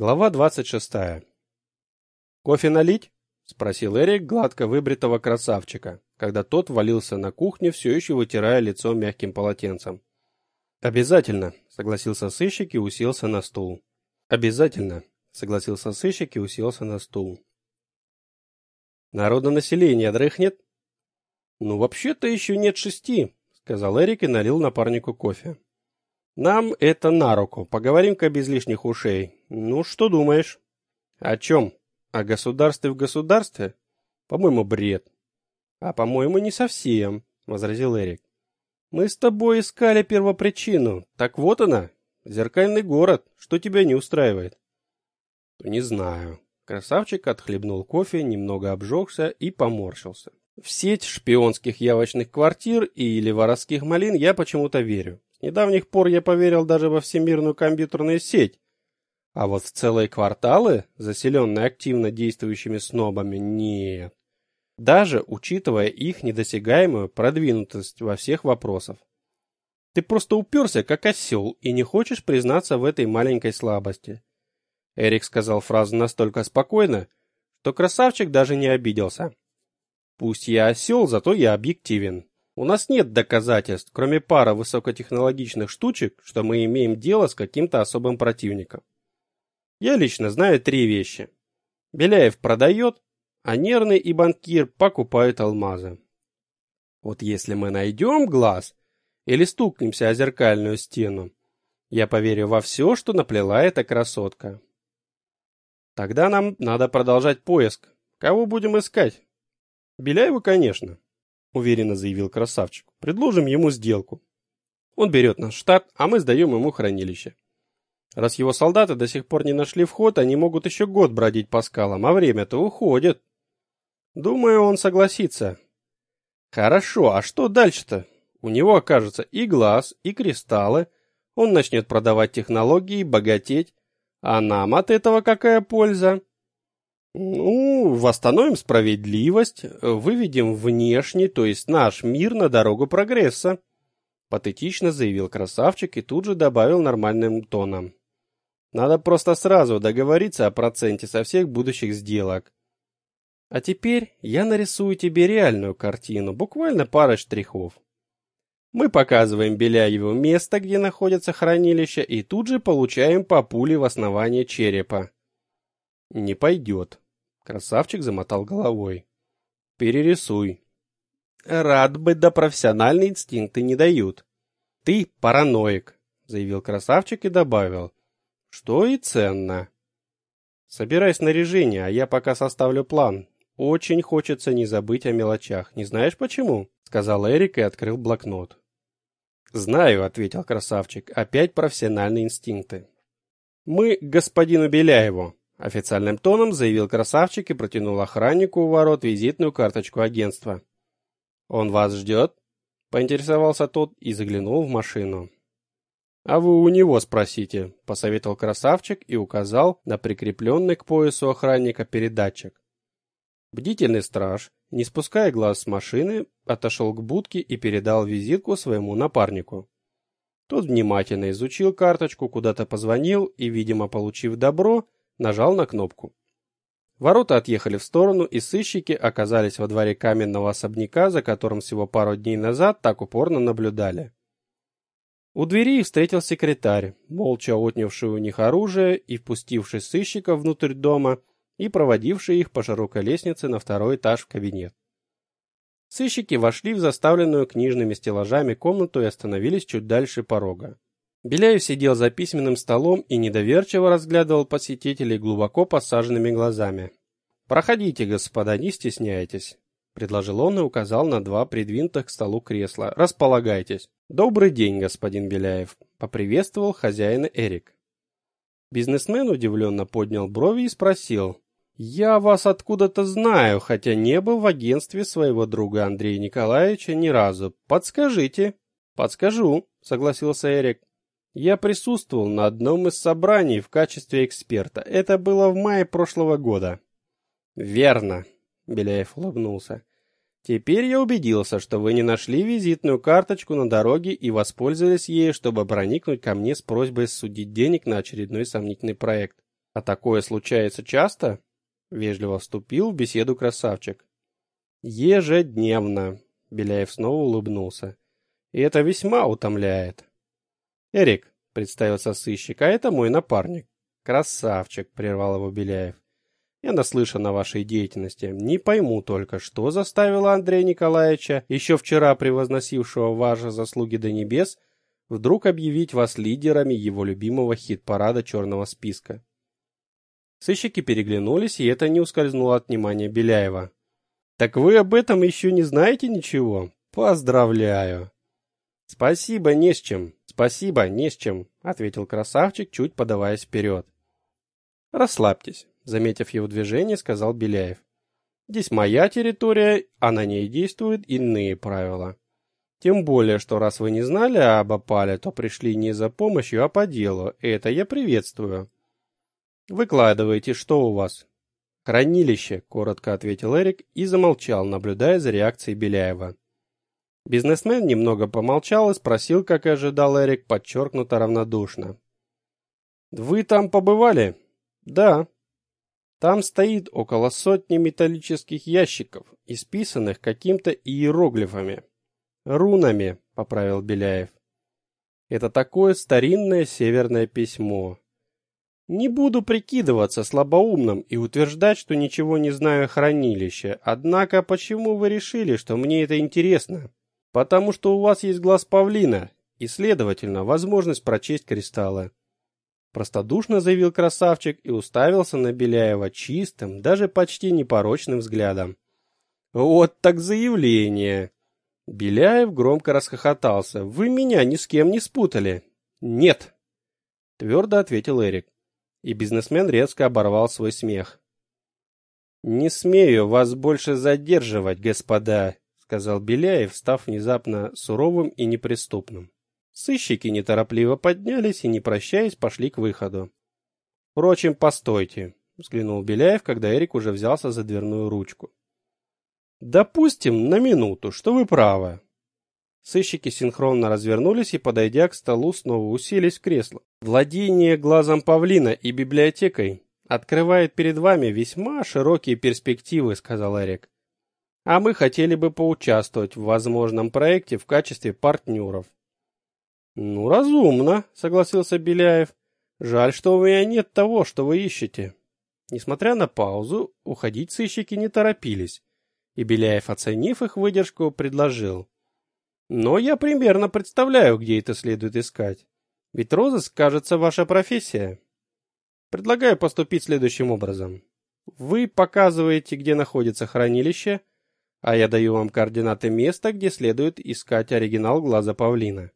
Глава 26. «Кофе налить?» – спросил Эрик гладко выбритого красавчика, когда тот валился на кухню, все еще вытирая лицо мягким полотенцем. «Обязательно», – согласился сыщик и уселся на стул. «Обязательно», – согласился сыщик и уселся на стул. «Народонаселение дрыхнет?» «Ну, вообще-то еще нет шести», – сказал Эрик и налил напарнику кофе. Нам это на руку. Поговорим-ка без лишних ушей. Ну, что думаешь? О чем? О государстве в государстве? По-моему, бред. А по-моему, не совсем, возразил Эрик. Мы с тобой искали первопричину. Так вот она. Зеркальный город. Что тебя не устраивает? Не знаю. Красавчик отхлебнул кофе, немного обжегся и поморщился. В сеть шпионских явочных квартир или воровских малин я почему-то верю недавних пор я поверил даже во всемирную компьютерную сеть. А вот в целые кварталы, заселенные активно действующими снобами, нет. Даже учитывая их недосягаемую продвинутость во всех вопросах. Ты просто уперся, как осел, и не хочешь признаться в этой маленькой слабости. Эрик сказал фразу настолько спокойно, что красавчик даже не обиделся. Пусть я осел, зато я объективен. У нас нет доказательств, кроме пары высокотехнологичных штучек, что мы имеем дело с каким-то особым противником. Я лично знаю три вещи. Беляев продает, а нервный и банкир покупают алмазы. Вот если мы найдем глаз или стукнемся о зеркальную стену, я поверю во все, что наплела эта красотка. Тогда нам надо продолжать поиск. Кого будем искать? Беляеву, конечно уверенно заявил красавчик. Предложим ему сделку. Он берет наш штат, а мы сдаем ему хранилище. Раз его солдаты до сих пор не нашли вход, они могут еще год бродить по скалам, а время-то уходит. Думаю, он согласится. Хорошо, а что дальше-то? У него окажется и глаз, и кристаллы. Он начнет продавать технологии, богатеть. А нам от этого какая польза? Ну, восстановим справедливость, выведем внешний, то есть наш мир на дорогу прогресса, патетично заявил красавчик и тут же добавил нормальным тоном. Надо просто сразу договориться о проценте со всех будущих сделок. А теперь я нарисую тебе реальную картину, буквально пара штрихов. Мы показываем Беляеву место, где находится хранилище, и тут же получаем по пуле в основание черепа. Не пойдет. Красавчик замотал головой. Перерисуй. Рад бы, да профессиональные инстинкты не дают. Ты параноик, заявил красавчик и добавил, что и ценно. Собирай снаряжение, а я пока составлю план. Очень хочется не забыть о мелочах. Не знаешь почему? сказал Эрик и открыл блокнот. Знаю, ответил красавчик. Опять профессиональные инстинкты. Мы к господину Беляеву, Официальным тоном заявил красавчик и протянул охраннику у ворот визитную карточку агентства. «Он вас ждет?» — поинтересовался тот и заглянул в машину. «А вы у него спросите», — посоветовал красавчик и указал на прикрепленный к поясу охранника передатчик. Бдительный страж, не спуская глаз с машины, отошел к будке и передал визитку своему напарнику. Тот внимательно изучил карточку, куда-то позвонил и, видимо, получив добро, нажал на кнопку. Ворота отъехали в сторону, и сыщики оказались во дворе каменного особняка, за которым всего пару дней назад так упорно наблюдали. У двери встретил секретарь, молча отнявший у них оружие и впустивший сыщиков внутрь дома и проводивший их по широкой лестнице на второй этаж в кабинет. Сыщики вошли в заставленную книжными стеллажами комнату и остановились чуть дальше порога. Беляев сидел за письменным столом и недоверчиво разглядывал посетителей глубоко посаженными глазами. «Проходите, господа, не стесняйтесь», — предложил он и указал на два придвинутых к столу кресла. «Располагайтесь». «Добрый день, господин Беляев», — поприветствовал хозяина Эрик. Бизнесмен удивленно поднял брови и спросил. «Я вас откуда-то знаю, хотя не был в агентстве своего друга Андрея Николаевича ни разу. Подскажите». «Подскажу», — согласился Эрик. Я присутствовал на одном из собраний в качестве эксперта. Это было в мае прошлого года. Верно, Беляев улыбнулся. Теперь я убедился, что вы не нашли визитную карточку на дороге и воспользовались ею, чтобы проникнуть ко мне с просьбой судить денег на очередной сомнительный проект. А такое случается часто? Вежливо вступил в беседу красавчик. Ежедневно. Беляев снова улыбнулся. И это весьма утомляет. Эрик, представился сыщик, а это мой напарник. Красавчик, прервал его Беляев. Я наслышан о вашей деятельности. Не пойму только, что заставило Андрея Николаевича, еще вчера превозносившего ваши заслуги до небес, вдруг объявить вас лидерами его любимого хит-парада черного списка. Сыщики переглянулись, и это не ускользнуло от внимания Беляева. «Так вы об этом еще не знаете ничего? Поздравляю!» «Спасибо, не с чем. Спасибо, не с чем», — ответил красавчик, чуть подаваясь вперед. «Расслабьтесь», — заметив его движение, сказал Беляев. «Здесь моя территория, а на ней действуют иные правила. Тем более, что раз вы не знали об опале, то пришли не за помощью, а по делу. Это я приветствую. Выкладывайте, что у вас?» «Хранилище», — коротко ответил Эрик и замолчал, наблюдая за реакцией Беляева. Бизнесмен немного помолчал и спросил, как и ожидал Эрик, подчеркнуто равнодушно. «Вы там побывали?» «Да». «Там стоит около сотни металлических ящиков, исписанных каким-то иероглифами». «Рунами», — поправил Беляев. «Это такое старинное северное письмо. Не буду прикидываться слабоумным и утверждать, что ничего не знаю о хранилище. Однако почему вы решили, что мне это интересно? Потому что у вас есть глаз павлина и, следовательно, возможность прочесть кристаллы. Простодушно заявил красавчик и уставился на Беляева чистым, даже почти непорочным взглядом. Вот так заявление. Беляев громко расхохотался. Вы меня ни с кем не спутали. Нет, твердо ответил Эрик. И бизнесмен резко оборвал свой смех. «Не смею вас больше задерживать, господа», — сказал Беляев, став внезапно суровым и неприступным. Сыщики неторопливо поднялись и, не прощаясь, пошли к выходу. «Впрочем, постойте», — взглянул Беляев, когда Эрик уже взялся за дверную ручку. «Допустим, на минуту, что вы правы. Сыщики синхронно развернулись и, подойдя к столу, снова уселись в кресло. Владение глазом павлина и библиотекой открывает перед вами весьма широкие перспективы, сказал Эрик. А мы хотели бы поучаствовать в возможном проекте в качестве партнеров. Ну, разумно, согласился Беляев. Жаль, что у меня нет того, что вы ищете. Несмотря на паузу, уходить сыщики не торопились, и Беляев, оценив их выдержку, предложил: но я примерно представляю, где это следует искать. Ведь розыск, кажется, ваша профессия. Предлагаю поступить следующим образом. Вы показываете, где находится хранилище, а я даю вам координаты места, где следует искать оригинал глаза павлина.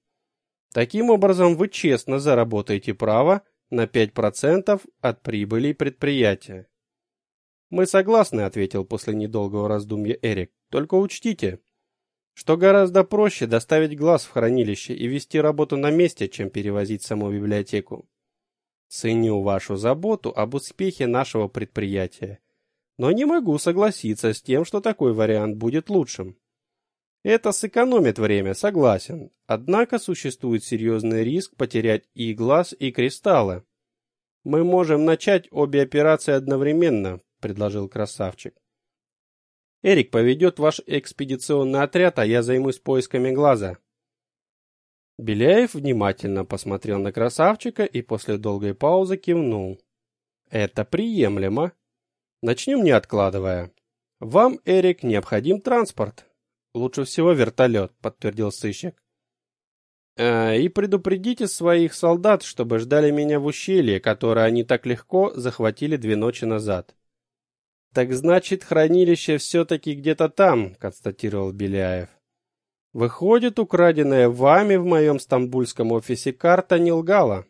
Таким образом, вы честно заработаете право на 5% от прибыли предприятия. Мы согласны, ответил после недолгого раздумья Эрик. Только учтите, что гораздо проще доставить глаз в хранилище и вести работу на месте, чем перевозить саму библиотеку. Ценю вашу заботу об успехе нашего предприятия, но не могу согласиться с тем, что такой вариант будет лучшим. Это сэкономит время, согласен. Однако существует серьезный риск потерять и глаз, и кристаллы. Мы можем начать обе операции одновременно, предложил красавчик. Эрик поведет ваш экспедиционный отряд, а я займусь поисками глаза. Беляев внимательно посмотрел на красавчика и после долгой паузы кивнул. Это приемлемо. Начнем не откладывая. Вам, Эрик, необходим транспорт. Лучше всего вертолет», — подтвердил сыщик. «Э, и предупредите своих солдат, чтобы ждали меня в ущелье, которое они так легко захватили две ночи назад. Так значит, хранилище все-таки где-то там, констатировал Беляев. Выходит, украденная вами в моем стамбульском офисе карта не лгала.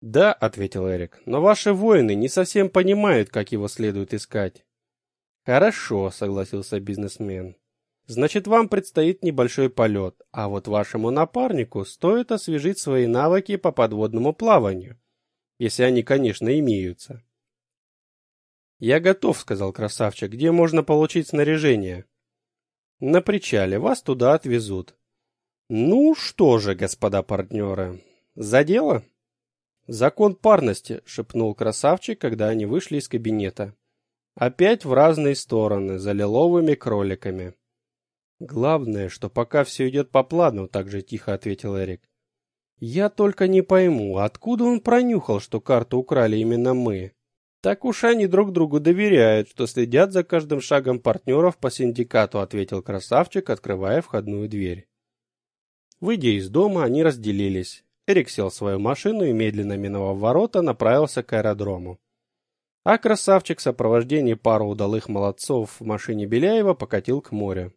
Да, ответил Эрик. Но ваши воины не совсем понимают, как его следует искать. Хорошо, согласился бизнесмен. Значит, вам предстоит небольшой полет, а вот вашему напарнику стоит освежить свои навыки по подводному плаванию, если они, конечно, имеются. «Я готов», — сказал красавчик. «Где можно получить снаряжение?» «На причале. Вас туда отвезут». «Ну что же, господа партнеры, за дело?» Закон парности, шепнул красавчик, когда они вышли из кабинета. Опять в разные стороны, за лиловыми кроликами. Главное, что пока все идет по плану, так же тихо ответил Эрик. Я только не пойму, откуда он пронюхал, что карту украли именно мы. Так уж они друг другу доверяют, что следят за каждым шагом партнеров по синдикату, ответил красавчик, открывая входную дверь. Выйдя из дома, они разделились. Эрик сел в свою машину и, медленно миновав ворота, направился к аэродрому. А красавчик в сопровождении пары удалых молодцов в машине Беляева покатил к морю.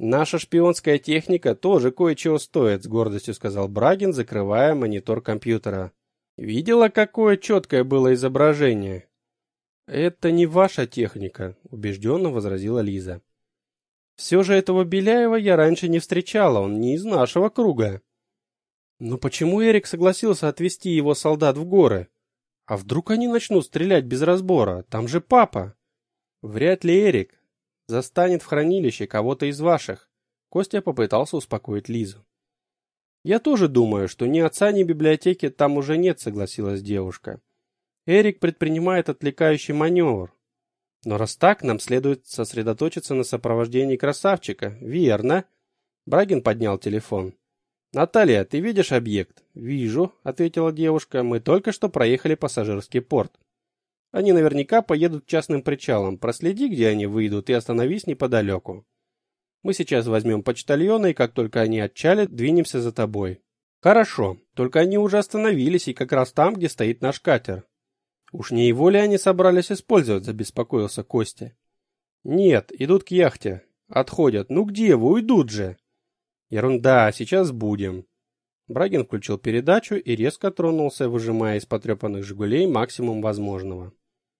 «Наша шпионская техника тоже кое-чего стоит», — с гордостью сказал Брагин, закрывая монитор компьютера. «Видела, какое четкое было изображение?» «Это не ваша техника», — убежденно возразила Лиза. «Все же этого Беляева я раньше не встречала, он не из нашего круга». «Но почему Эрик согласился отвезти его солдат в горы? А вдруг они начнут стрелять без разбора? Там же папа!» «Вряд ли Эрик застанет в хранилище кого-то из ваших. Костя попытался успокоить Лизу. Я тоже думаю, что ни отца, ни библиотеки там уже нет, согласилась девушка. Эрик предпринимает отвлекающий маневр. Но раз так, нам следует сосредоточиться на сопровождении красавчика. Верно. Брагин поднял телефон. Наталья, ты видишь объект? Вижу, ответила девушка. Мы только что проехали пассажирский порт. Они наверняка поедут частным причалам. Проследи, где они выйдут, и остановись неподалеку. Мы сейчас возьмем почтальона, и как только они отчалят, двинемся за тобой. Хорошо, только они уже остановились, и как раз там, где стоит наш катер. Уж не его ли они собрались использовать, забеспокоился Костя. Нет, идут к яхте. Отходят. Ну где вы, уйдут же. Ерунда, сейчас будем. Брагин включил передачу и резко тронулся, выжимая из потрепанных «Жигулей» максимум возможного.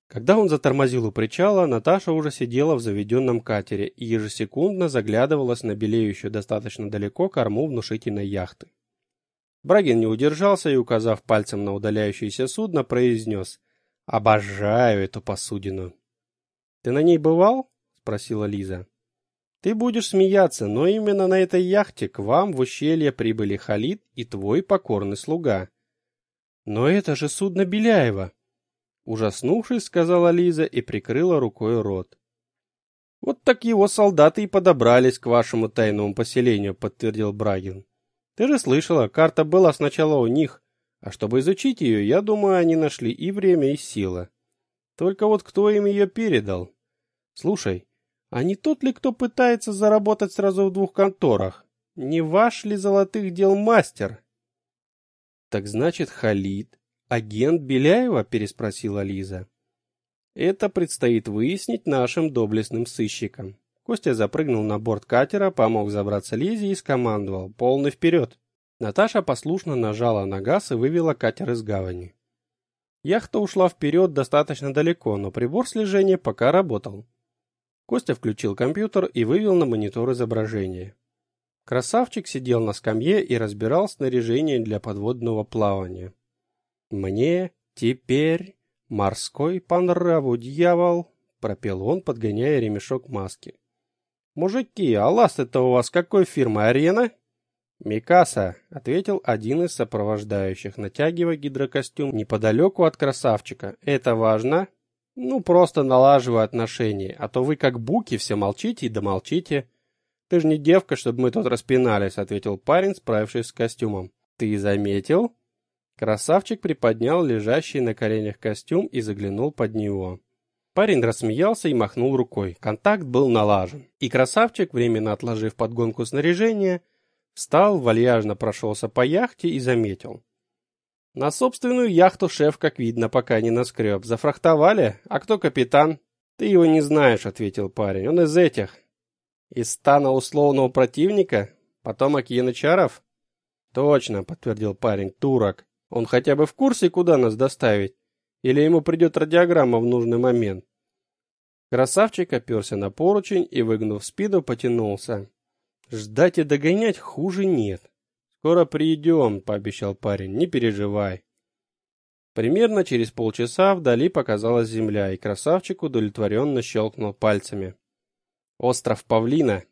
Когда он затормозил у причала, Наташа уже сидела в заведенном катере и ежесекундно заглядывалась на белеющую достаточно далеко корму внушительной яхты. Брагин не удержался и, указав пальцем на удаляющееся судно, произнес «Обожаю эту посудину». «Ты на ней бывал?» — спросила Лиза. «Ты будешь смеяться, но именно на этой яхте к вам в ущелье прибыли Халид и твой покорный слуга». «Но это же судно Беляева!» Ужаснувшись, сказала Лиза и прикрыла рукой рот. Вот так его солдаты и подобрались к вашему тайному поселению, подтвердил Брагин. Ты же слышала, карта была сначала у них, а чтобы изучить ее, я думаю, они нашли и время, и силы. Только вот кто им ее передал? Слушай, а не тот ли, кто пытается заработать сразу в двух конторах? Не ваш ли золотых дел мастер? Так значит, Халид «Агент Беляева?» – переспросила Лиза. «Это предстоит выяснить нашим доблестным сыщикам». Костя запрыгнул на борт катера, помог забраться Лизе и скомандовал «Полный вперед!». Наташа послушно нажала на газ и вывела катер из гавани. Яхта ушла вперед достаточно далеко, но прибор слежения пока работал. Костя включил компьютер и вывел на монитор изображение. Красавчик сидел на скамье и разбирал снаряжение для подводного плавания. Мне теперь морской по нраву дьявол, пропел он, подгоняя ремешок маски. Мужики, а ласт это у вас какой фирмы, Арена? Микаса, ответил один из сопровождающих, натягивая гидрокостюм неподалеку от красавчика. Это важно? Ну, просто налаживаю отношения, а то вы как буки все молчите и домолчите. Ты же не девка, чтобы мы тут распинались, ответил парень, справившись с костюмом. Ты заметил? Красавчик приподнял лежащий на коленях костюм и заглянул под него. Парень рассмеялся и махнул рукой. Контакт был налажен. И красавчик, временно отложив подгонку снаряжения, встал, вальяжно прошелся по яхте и заметил. На собственную яхту шеф, как видно, пока не наскреб. Зафрахтовали? А кто капитан? Ты его не знаешь, ответил парень. Он из этих. Из стана условного противника? Потомок янычаров? Точно, подтвердил парень. Турок. Он хотя бы в курсе, куда нас доставить? Или ему придет радиограмма в нужный момент? Красавчик оперся на поручень и, выгнув спину, потянулся. Ждать и догонять хуже нет. Скоро придем, пообещал парень, не переживай. Примерно через полчаса вдали показалась земля, и красавчик удовлетворенно щелкнул пальцами. Остров Павлина.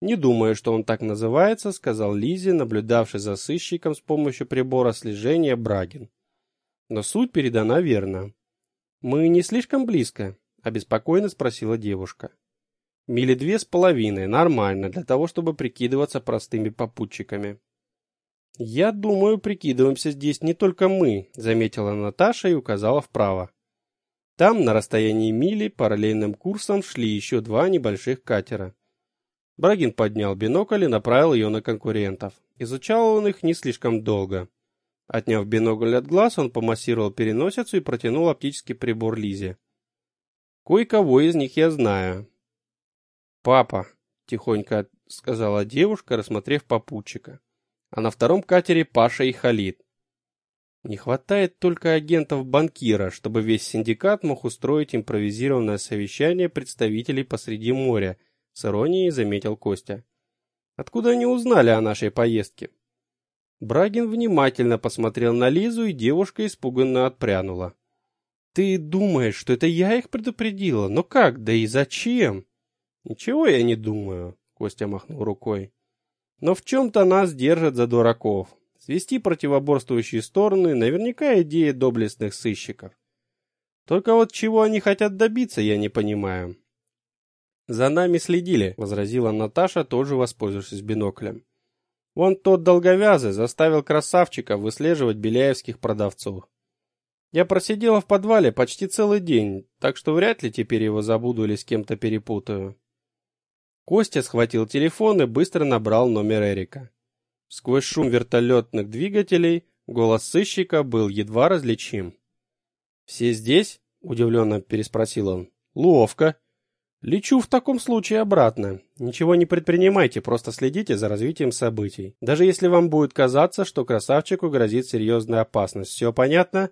Не думаю, что он так называется, сказал Лизе, наблюдавший за сыщиком с помощью прибора слежения Брагин. Но суть передана верно. Мы не слишком близко, обеспокоенно спросила девушка. Мили две с половиной, нормально, для того, чтобы прикидываться простыми попутчиками. Я думаю, прикидываемся здесь не только мы, заметила Наташа и указала вправо. Там, на расстоянии мили, параллельным курсом шли еще два небольших катера. Брагин поднял бинокль и направил ее на конкурентов. Изучал он их не слишком долго. Отняв бинокль от глаз, он помассировал переносицу и протянул оптический прибор Лизе. «Кое-кого из них я знаю». «Папа», — тихонько сказала девушка, рассмотрев попутчика. «А на втором катере Паша и Халид. Не хватает только агентов банкира, чтобы весь синдикат мог устроить импровизированное совещание представителей посреди моря, с иронией заметил Костя. Откуда они узнали о нашей поездке? Брагин внимательно посмотрел на Лизу, и девушка испуганно отпрянула. Ты думаешь, что это я их предупредила? Но как? Да и зачем? Ничего я не думаю, Костя махнул рукой. Но в чем то нас держат за дураков. Свести противоборствующие стороны наверняка идея доблестных сыщиков. Только вот чего они хотят добиться, я не понимаю. За нами следили, возразила Наташа, тоже воспользовавшись биноклем. Вон тот долговязый заставил красавчика выслеживать беляевских продавцов. Я просидела в подвале почти целый день, так что вряд ли теперь его забуду или с кем-то перепутаю. Костя схватил телефон и быстро набрал номер Эрика. Сквозь шум вертолетных двигателей голос сыщика был едва различим. «Все здесь?» – удивленно переспросил он. «Ловко. Лечу в таком случае обратно. Ничего не предпринимайте, просто следите за развитием событий. Даже если вам будет казаться, что красавчику грозит серьезная опасность. Все понятно?»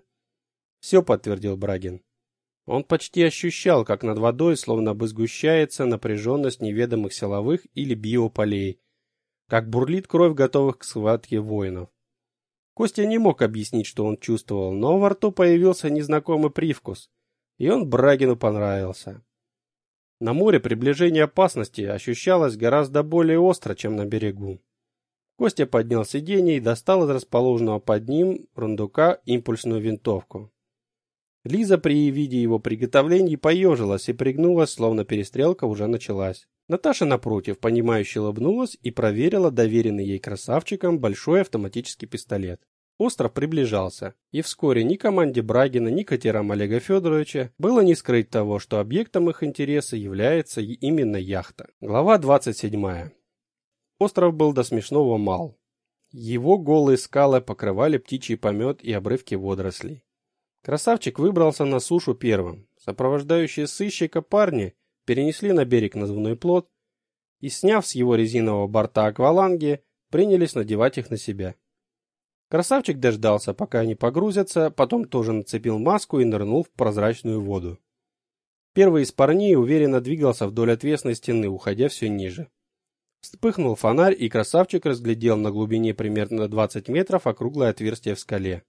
«Все», – подтвердил Брагин. Он почти ощущал, как над водой словно бы сгущается напряженность неведомых силовых или биополей, как бурлит кровь готовых к схватке воинов. Костя не мог объяснить, что он чувствовал, но во рту появился незнакомый привкус, и он Брагину понравился. На море приближение опасности ощущалось гораздо более остро, чем на берегу. Костя поднял сиденье и достал из расположенного под ним рундука импульсную винтовку. Лиза при виде его приготовлений поежилась и пригнулась, словно перестрелка уже началась. Наташа, напротив, понимающе улыбнулась и проверила доверенный ей красавчиком большой автоматический пистолет. Остров приближался, и вскоре ни команде Брагина, ни катерам Олега Федоровича было не скрыть того, что объектом их интереса является именно яхта. Глава 27. Остров был до смешного мал. Его голые скалы покрывали птичий помет и обрывки водорослей. Красавчик выбрался на сушу первым. Сопровождающие сыщика парни перенесли на берег назывной плот и, сняв с его резинового борта акваланги, принялись надевать их на себя. Красавчик дождался, пока они погрузятся, потом тоже нацепил маску и нырнул в прозрачную воду. Первый из парней уверенно двигался вдоль отвесной стены, уходя все ниже. Вспыхнул фонарь, и красавчик разглядел на глубине примерно 20 метров округлое отверстие в скале.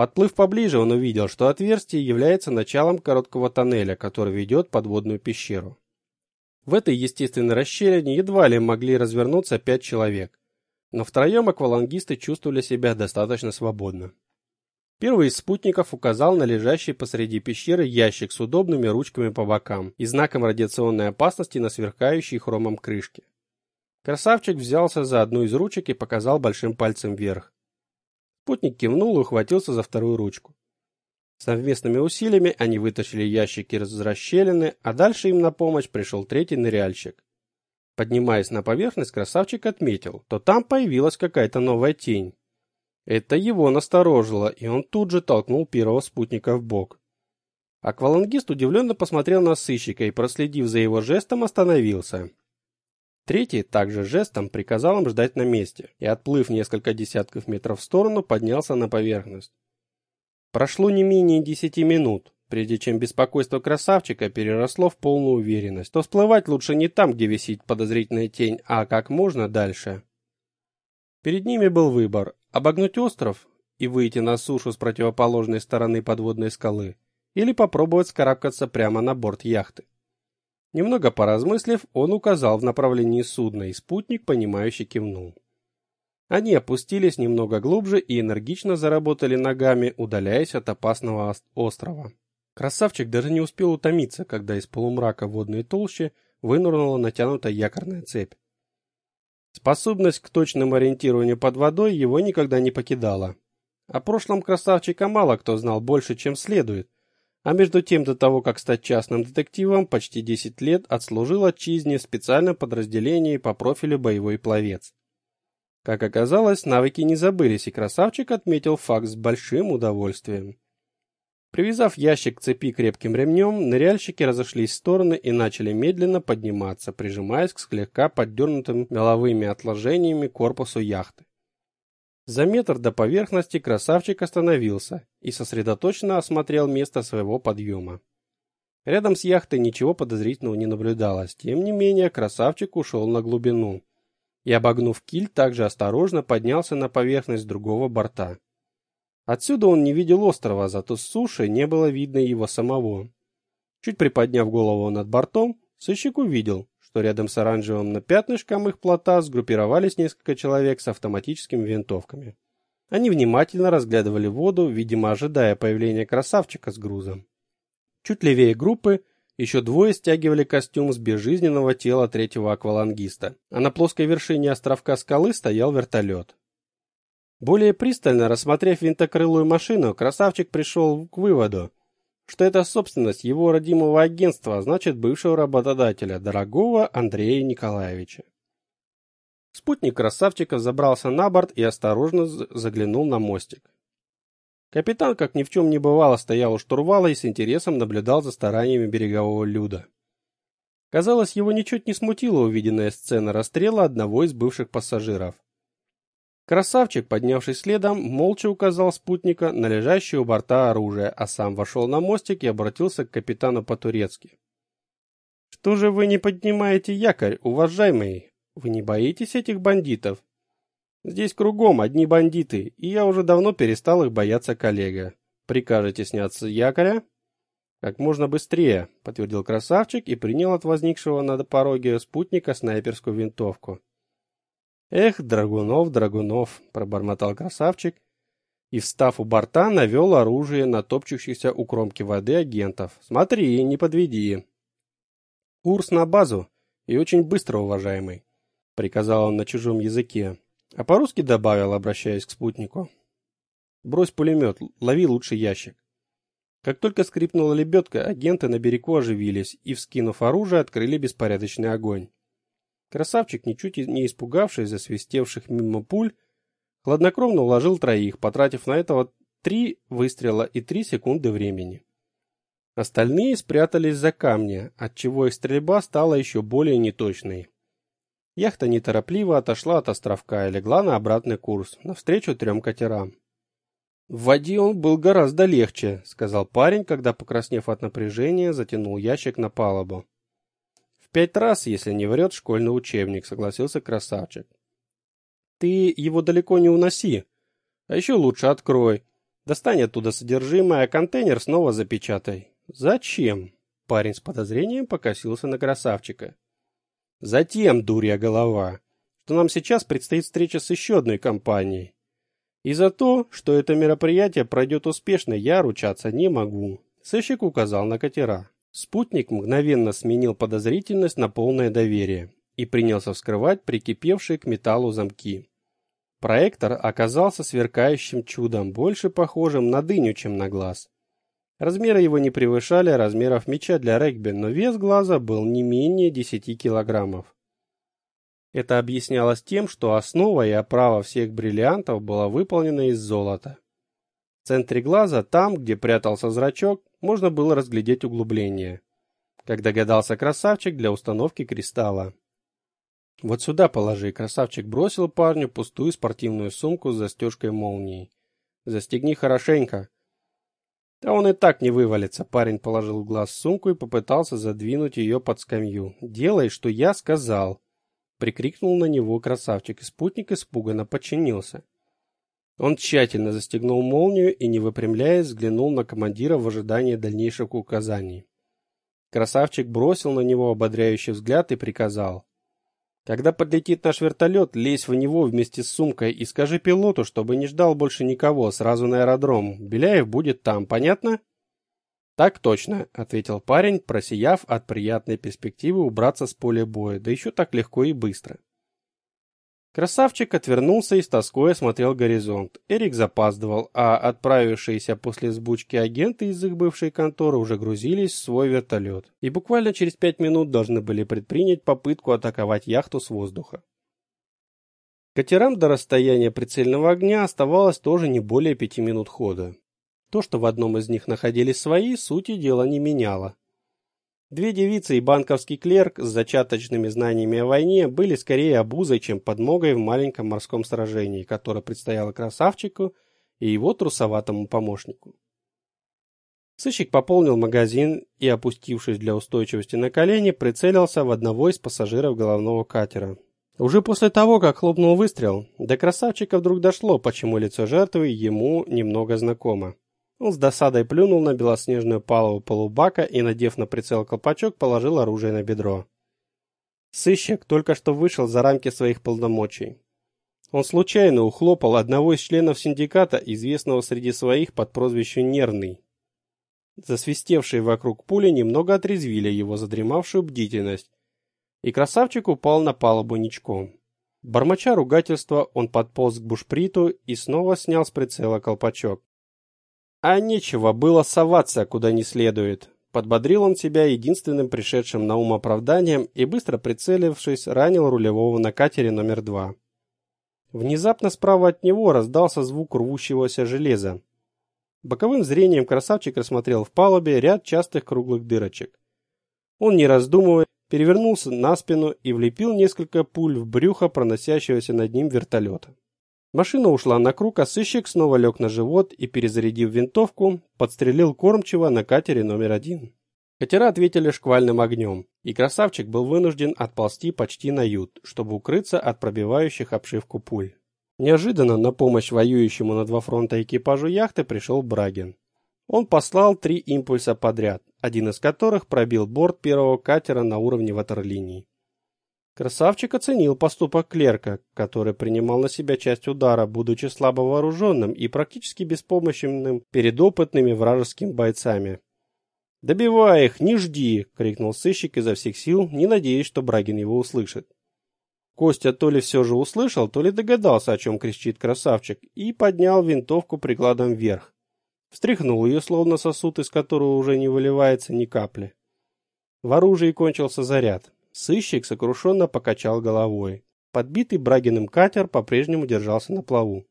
Подплыв поближе, он увидел, что отверстие является началом короткого тоннеля, который ведет под водную пещеру. В этой естественной расщелине едва ли могли развернуться пять человек, но втроем аквалангисты чувствовали себя достаточно свободно. Первый из спутников указал на лежащий посреди пещеры ящик с удобными ручками по бокам и знаком радиационной опасности на сверкающей хромом крышке. Красавчик взялся за одну из ручек и показал большим пальцем вверх. Спутник кивнул и ухватился за вторую ручку. Совместными усилиями они вытащили ящики из расщелины, а дальше им на помощь пришел третий ныряльщик. Поднимаясь на поверхность, красавчик отметил, что там появилась какая-то новая тень. Это его насторожило, и он тут же толкнул первого спутника в бок. Аквалангист удивленно посмотрел на сыщика и, проследив за его жестом, остановился. Третий также жестом приказал им ждать на месте и, отплыв несколько десятков метров в сторону, поднялся на поверхность. Прошло не менее десяти минут, прежде чем беспокойство красавчика переросло в полную уверенность, то всплывать лучше не там, где висит подозрительная тень, а как можно дальше. Перед ними был выбор – обогнуть остров и выйти на сушу с противоположной стороны подводной скалы, или попробовать скарабкаться прямо на борт яхты. Немного поразмыслив, он указал в направлении судна, и спутник, понимающе кивнул. Они опустились немного глубже и энергично заработали ногами, удаляясь от опасного острова. Красавчик даже не успел утомиться, когда из полумрака водной толщи вынырнула натянутая якорная цепь. Способность к точному ориентированию под водой его никогда не покидала. О прошлом красавчика мало кто знал больше, чем следует, а между тем до того, как стать частным детективом, почти 10 лет отслужил отчизне в специальном подразделении по профилю боевой пловец. Как оказалось, навыки не забылись, и красавчик отметил факт с большим удовольствием. Привязав ящик к цепи крепким ремнем, ныряльщики разошлись в стороны и начали медленно подниматься, прижимаясь к слегка поддернутым меловыми отложениями корпусу яхты. За метр до поверхности красавчик остановился и сосредоточенно осмотрел место своего подъема. Рядом с яхтой ничего подозрительного не наблюдалось, тем не менее красавчик ушел на глубину и, обогнув киль, также осторожно поднялся на поверхность другого борта. Отсюда он не видел острова, зато с суши не было видно его самого. Чуть приподняв голову над бортом, сыщик увидел, что рядом с оранжевым пятнышком их плота сгруппировались несколько человек с автоматическими винтовками. Они внимательно разглядывали воду, видимо, ожидая появления красавчика с грузом. Чуть левее группы еще двое стягивали костюм с безжизненного тела третьего аквалангиста, а на плоской вершине островка скалы стоял вертолет. Более пристально рассмотрев винтокрылую машину, красавчик пришел к выводу, что это собственность его родимого агентства, а значит бывшего работодателя, дорогого Андрея Николаевича. Спутник красавчика забрался на борт и осторожно заглянул на мостик. Капитан, как ни в чем не бывало, стоял у штурвала и с интересом наблюдал за стараниями берегового люда. Казалось, его ничуть не смутила увиденная сцена расстрела одного из бывших пассажиров. Красавчик, поднявшись следом, молча указал спутника на лежащее у борта оружие, а сам вошел на мостик и обратился к капитану по-турецки. «Что же вы не поднимаете якорь, уважаемый? Вы не боитесь этих бандитов? Здесь кругом одни бандиты, и я уже давно перестал их бояться, коллега. Прикажете сняться якоря?» «Как можно быстрее», — подтвердил красавчик и принял от возникшего на пороге спутника снайперскую винтовку. Эх, Драгунов, Драгунов, пробормотал красавчик и, встав у борта, навел оружие на топчущихся у кромки воды агентов. Смотри, не подведи. Курс на базу и очень быстро, уважаемый, приказал он на чужом языке, а по-русски добавил, обращаясь к спутнику. Брось пулемет, лови лучший ящик. Как только скрипнула лебедка, агенты на берегу оживились и, вскинув оружие, открыли беспорядочный огонь. Красавчик, ничуть не испугавшись засвистевших мимо пуль, хладнокровно уложил троих, потратив на этого три выстрела и три секунды времени. Остальные спрятались за камни, отчего их стрельба стала еще более неточной. Яхта неторопливо отошла от островка и легла на обратный курс, навстречу трем катерам. В воде он был гораздо легче, сказал парень, когда, покраснев от напряжения, затянул ящик на палубу пять раз, если не врет школьный учебник, согласился красавчик. Ты его далеко не уноси, а еще лучше открой. Достань оттуда содержимое, а контейнер снова запечатай. Зачем? Парень с подозрением покосился на красавчика. Затем, дурья голова, что нам сейчас предстоит встреча с еще одной компанией. И за то, что это мероприятие пройдет успешно, я ручаться не могу. Сыщик указал на катера. Спутник мгновенно сменил подозрительность на полное доверие и принялся вскрывать прикипевшие к металлу замки. Проектор оказался сверкающим чудом, больше похожим на дыню, чем на глаз. Размеры его не превышали размеров мяча для регби, но вес глаза был не менее 10 килограммов. Это объяснялось тем, что основа и оправа всех бриллиантов была выполнена из золота. В центре глаза, там, где прятался зрачок, можно было разглядеть углубление, как догадался красавчик для установки кристалла. Вот сюда положи, красавчик бросил парню пустую спортивную сумку с застежкой молнии. Застегни хорошенько. Да он и так не вывалится. Парень положил в глаз сумку и попытался задвинуть ее под скамью. Делай, что я сказал, прикрикнул на него красавчик, и спутник испуганно подчинился. Он тщательно застегнул молнию и, не выпрямляясь, взглянул на командира в ожидании дальнейших указаний. Красавчик бросил на него ободряющий взгляд и приказал. Когда подлетит наш вертолет, лезь в него вместе с сумкой и скажи пилоту, чтобы не ждал больше никого, сразу на аэродром. Беляев будет там, понятно? Так точно, ответил парень, просияв от приятной перспективы убраться с поля боя, да еще так легко и быстро. Красавчик отвернулся и с тоской осмотрел горизонт. Эрик запаздывал, а отправившиеся после сбучки агенты из их бывшей конторы уже грузились в свой вертолет и буквально через пять минут должны были предпринять попытку атаковать яхту с воздуха. Катерам до расстояния прицельного огня оставалось тоже не более пяти минут хода. То, что в одном из них находились свои, сути дела не меняло. Две девицы и банковский клерк с зачаточными знаниями о войне были скорее обузой, чем подмогой в маленьком морском сражении, которое предстояло красавчику и его трусоватому помощнику. Сыщик пополнил магазин и, опустившись для устойчивости на колени, прицелился в одного из пассажиров головного катера. Уже после того, как хлопнул выстрел, до красавчика вдруг дошло, почему лицо жертвы ему немного знакомо. Он с досадой плюнул на белоснежную палубу полубака и, надев на прицел колпачок, положил оружие на бедро. Сыщик только что вышел за рамки своих полномочий. Он случайно ухлопал одного из членов синдиката, известного среди своих под прозвищем Нервный. Засвистевшие вокруг пули немного отрезвили его задремавшую бдительность, и красавчик упал на палубу ничком. Бормоча ругательства, он подполз к бушприту и снова снял с прицела колпачок. А нечего было соваться куда не следует. Подбодрил он себя единственным пришедшим на ум оправданием и быстро прицелившись, ранил рулевого на катере номер два. Внезапно справа от него раздался звук рвущегося железа. Боковым зрением красавчик рассмотрел в палубе ряд частых круглых дырочек. Он не раздумывая перевернулся на спину и влепил несколько пуль в брюхо проносящегося над ним вертолета. Машина ушла на круг, а сыщик снова лег на живот и, перезарядив винтовку, подстрелил кормчего на катере номер один. Катера ответили шквальным огнем, и красавчик был вынужден отползти почти на ют, чтобы укрыться от пробивающих обшивку пуль. Неожиданно на помощь воюющему на два фронта экипажу яхты пришел Брагин. Он послал три импульса подряд, один из которых пробил борт первого катера на уровне ватерлинии. Красавчик оценил поступок клерка, который принимал на себя часть удара, будучи слабо вооруженным и практически беспомощным перед опытными вражескими бойцами. «Добивай их, не жди!» — крикнул сыщик изо всех сил, не надеясь, что Брагин его услышит. Костя то ли все же услышал, то ли догадался, о чем кричит красавчик, и поднял винтовку прикладом вверх. Встряхнул ее, словно сосуд, из которого уже не выливается ни капли. В оружии кончился заряд. Сыщик сокрушенно покачал головой. Подбитый Брагиным катер по-прежнему держался на плаву,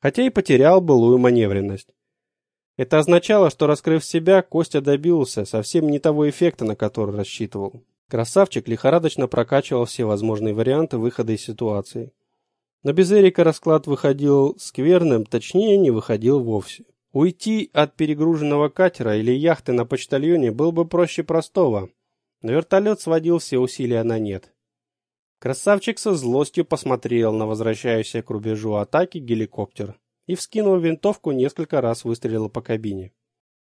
хотя и потерял былую маневренность. Это означало, что раскрыв себя, Костя добился совсем не того эффекта, на который рассчитывал. Красавчик лихорадочно прокачивал все возможные варианты выхода из ситуации. Но без Эрика расклад выходил скверным, точнее, не выходил вовсе. Уйти от перегруженного катера или яхты на почтальоне было бы проще простого, но вертолет сводил все усилия на нет. Красавчик со злостью посмотрел на возвращающийся к рубежу атаки геликоптер и, вскинув винтовку, несколько раз выстрелил по кабине.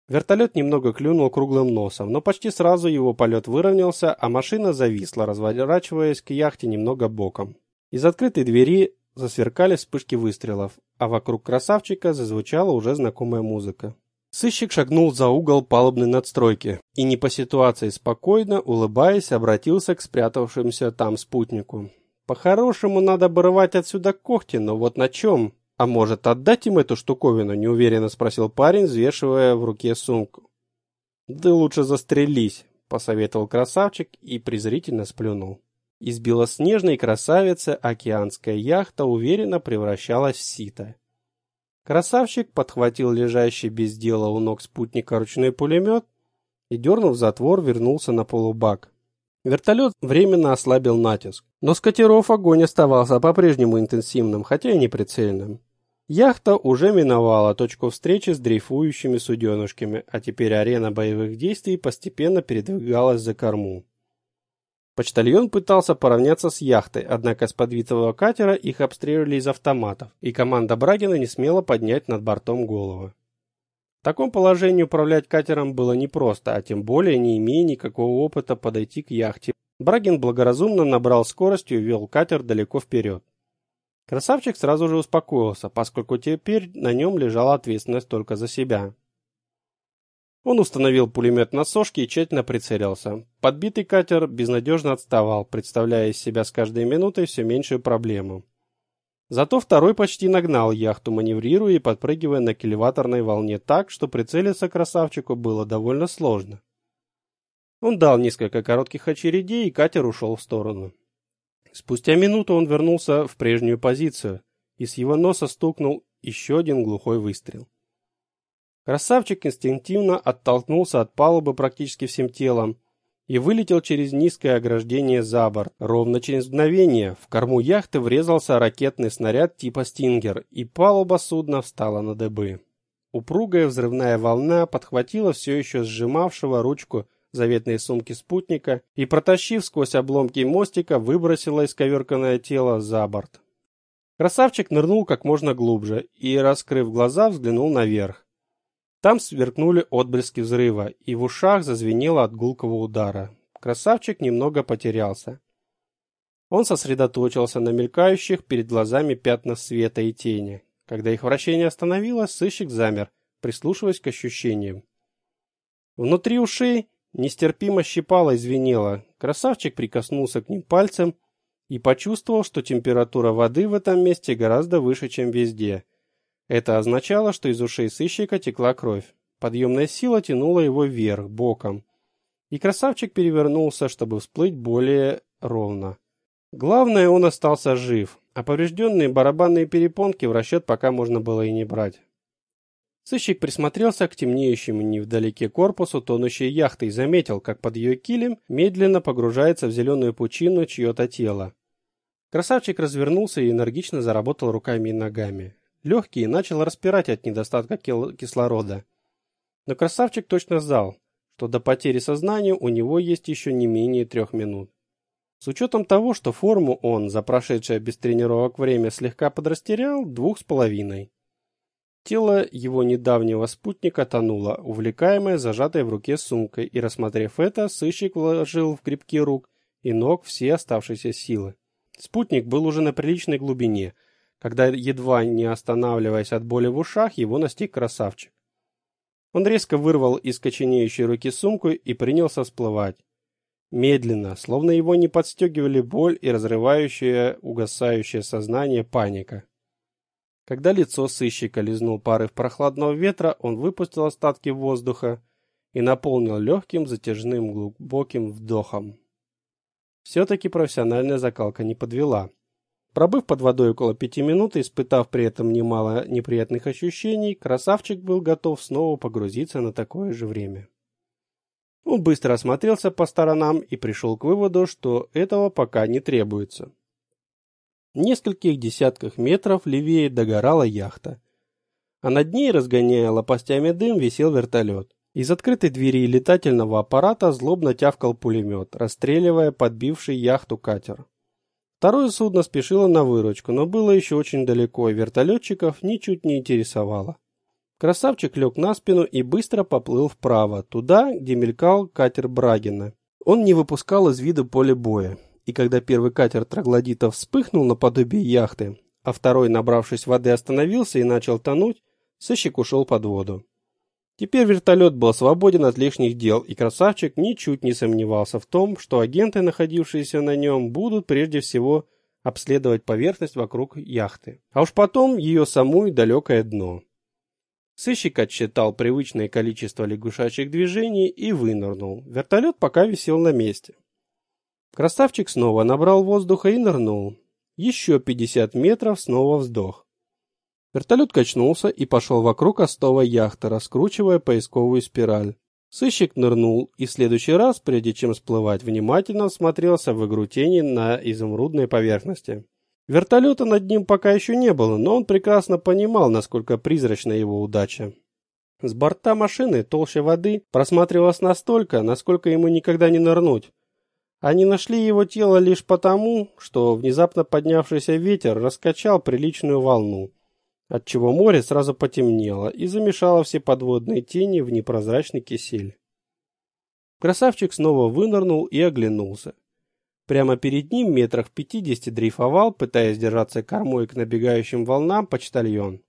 Вертолет немного клюнул круглым носом, но почти сразу его полет выровнялся, а машина зависла, разворачиваясь к яхте немного боком. Из открытой двери засверкали вспышки выстрелов, а вокруг красавчика зазвучала уже знакомая музыка. Сыщик шагнул за угол палубной надстройки и не по ситуации спокойно, улыбаясь, обратился к спрятавшемуся там спутнику. По-хорошему надо бы рвать отсюда когти, но вот на чем? А может, отдать им эту штуковину? неуверенно спросил парень, взвешивая в руке сумку. Да лучше застрелись, посоветовал красавчик и презрительно сплюнул. Из белоснежной красавицы океанская яхта уверенно превращалась в сито. Красавчик подхватил лежащий без дела у ног спутника ручной пулемет и, дернув затвор, вернулся на полубак. Вертолет временно ослабил натиск, но с катеров огонь оставался по-прежнему интенсивным, хотя и неприцельным. Яхта уже миновала точку встречи с дрейфующими суденышками, а теперь арена боевых действий постепенно передвигалась за корму. Почтальон пытался поравняться с яхтой, однако с подбитого катера их обстреливали из автоматов, и команда Брагина не смела поднять над бортом головы. таком положении управлять катером было непросто, а тем более, не имея никакого опыта, подойти к яхте. Брагин благоразумно набрал скорость и вел катер далеко вперед. Красавчик сразу же успокоился, поскольку теперь на нем лежала ответственность только за себя. Он установил пулемет на сошке и тщательно прицелился. Подбитый катер безнадежно отставал, представляя из себя с каждой минутой все меньшую проблему. Зато второй почти нагнал яхту, маневрируя и подпрыгивая на кильваторной волне так, что прицелиться красавчику было довольно сложно. Он дал несколько коротких очередей, и катер ушел в сторону. Спустя минуту он вернулся в прежнюю позицию, и с его носа стукнул еще один глухой выстрел. Красавчик инстинктивно оттолкнулся от палубы практически всем телом и вылетел через низкое ограждение за борт. Ровно через мгновение в корму яхты врезался ракетный снаряд типа «Стингер», и палуба судна встала на дыбы. Упругая взрывная волна подхватила все еще сжимавшего ручку заветной сумки спутника и, протащив сквозь обломки мостика, выбросила исковерканное тело за борт. Красавчик нырнул как можно глубже и, раскрыв глаза, взглянул наверх. Там сверкнули отблески взрыва, и в ушах зазвенело от гулкого удара. Красавчик немного потерялся. Он сосредоточился на мелькающих перед глазами пятнах света и тени. Когда их вращение остановилось, сыщик замер, прислушиваясь к ощущениям. Внутри ушей нестерпимо щипало и звенело. Красавчик прикоснулся к ним пальцем и почувствовал, что температура воды в этом месте гораздо выше, чем везде – это означало, что из ушей сыщика текла кровь. Подъемная сила тянула его вверх, боком. И красавчик перевернулся, чтобы всплыть более ровно. Главное, он остался жив, а поврежденные барабанные перепонки в расчет пока можно было и не брать. Сыщик присмотрелся к темнеющему невдалеке корпусу тонущей яхты и заметил, как под ее килем медленно погружается в зеленую пучину чье-то тело. Красавчик развернулся и энергично заработал руками и ногами легкие начал распирать от недостатка кислорода. Но красавчик точно знал, что до потери сознания у него есть еще не менее трех минут. С учетом того, что форму он за прошедшее без тренировок время слегка подрастерял, двух с половиной. Тело его недавнего спутника тонуло, увлекаемое зажатой в руке сумкой, и, рассмотрев это, сыщик вложил в крепкие рук и ног все оставшиеся силы. Спутник был уже на приличной глубине – когда, едва не останавливаясь от боли в ушах, его настиг красавчик. Он резко вырвал из коченеющей руки сумку и принялся всплывать. Медленно, словно его не подстегивали боль и разрывающее, угасающее сознание паника. Когда лицо сыщика лизнул порыв прохладного ветра, он выпустил остатки воздуха и наполнил легким затяжным глубоким вдохом. Все-таки профессиональная закалка не подвела. Пробыв под водой около пяти минут и испытав при этом немало неприятных ощущений, красавчик был готов снова погрузиться на такое же время. Он быстро осмотрелся по сторонам и пришел к выводу, что этого пока не требуется. В нескольких десятках метров левее догорала яхта, а над ней, разгоняя лопастями дым, висел вертолет. Из открытой двери летательного аппарата злобно тявкал пулемет, расстреливая подбивший яхту катер. Второе судно спешило на выручку, но было еще очень далеко, и вертолетчиков ничуть не интересовало. Красавчик лег на спину и быстро поплыл вправо, туда, где мелькал катер Брагина. Он не выпускал из вида поле боя, и когда первый катер троглодитов вспыхнул наподобие яхты, а второй, набравшись воды, остановился и начал тонуть, сыщик ушел под воду. Теперь вертолет был свободен от лишних дел, и красавчик ничуть не сомневался в том, что агенты, находившиеся на нем, будут прежде всего обследовать поверхность вокруг яхты, а уж потом ее саму и далекое дно. Сыщик отсчитал привычное количество лягушачьих движений и вынырнул. Вертолет пока висел на месте. Красавчик снова набрал воздуха и нырнул. Еще 50 метров снова вздох. Вертолет качнулся и пошел вокруг остовой яхты, раскручивая поисковую спираль. Сыщик нырнул и в следующий раз, прежде чем всплывать, внимательно всмотрелся в игру тени на изумрудной поверхности. Вертолета над ним пока еще не было, но он прекрасно понимал, насколько призрачна его удача. С борта машины толще воды просматривалась настолько, насколько ему никогда не нырнуть. Они нашли его тело лишь потому, что внезапно поднявшийся ветер раскачал приличную волну отчего море сразу потемнело и замешало все подводные тени в непрозрачный кисель. Красавчик снова вынырнул и оглянулся. Прямо перед ним метрах пятидесяти дрейфовал, пытаясь держаться кормой к набегающим волнам, почтальон.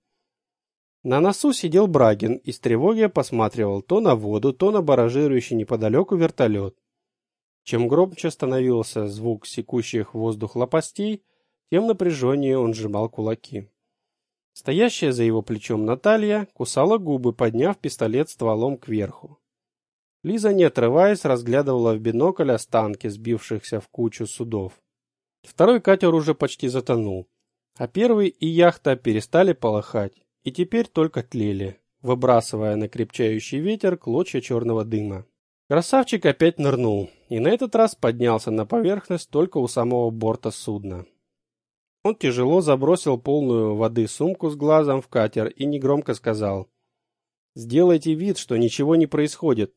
На носу сидел Брагин и с тревогой посматривал то на воду, то на баражирующий неподалеку вертолет. Чем громче становился звук секущих в воздух лопастей, тем напряженнее он сжимал кулаки. Стоящая за его плечом Наталья кусала губы, подняв пистолет стволом кверху. Лиза, не отрываясь, разглядывала в бинокль останки сбившихся в кучу судов. Второй катер уже почти затонул, а первый и яхта перестали полыхать и теперь только тлели, выбрасывая на крепчающий ветер клочья черного дыма. Красавчик опять нырнул и на этот раз поднялся на поверхность только у самого борта судна. Он тяжело забросил полную воды сумку с глазом в катер и негромко сказал «Сделайте вид, что ничего не происходит,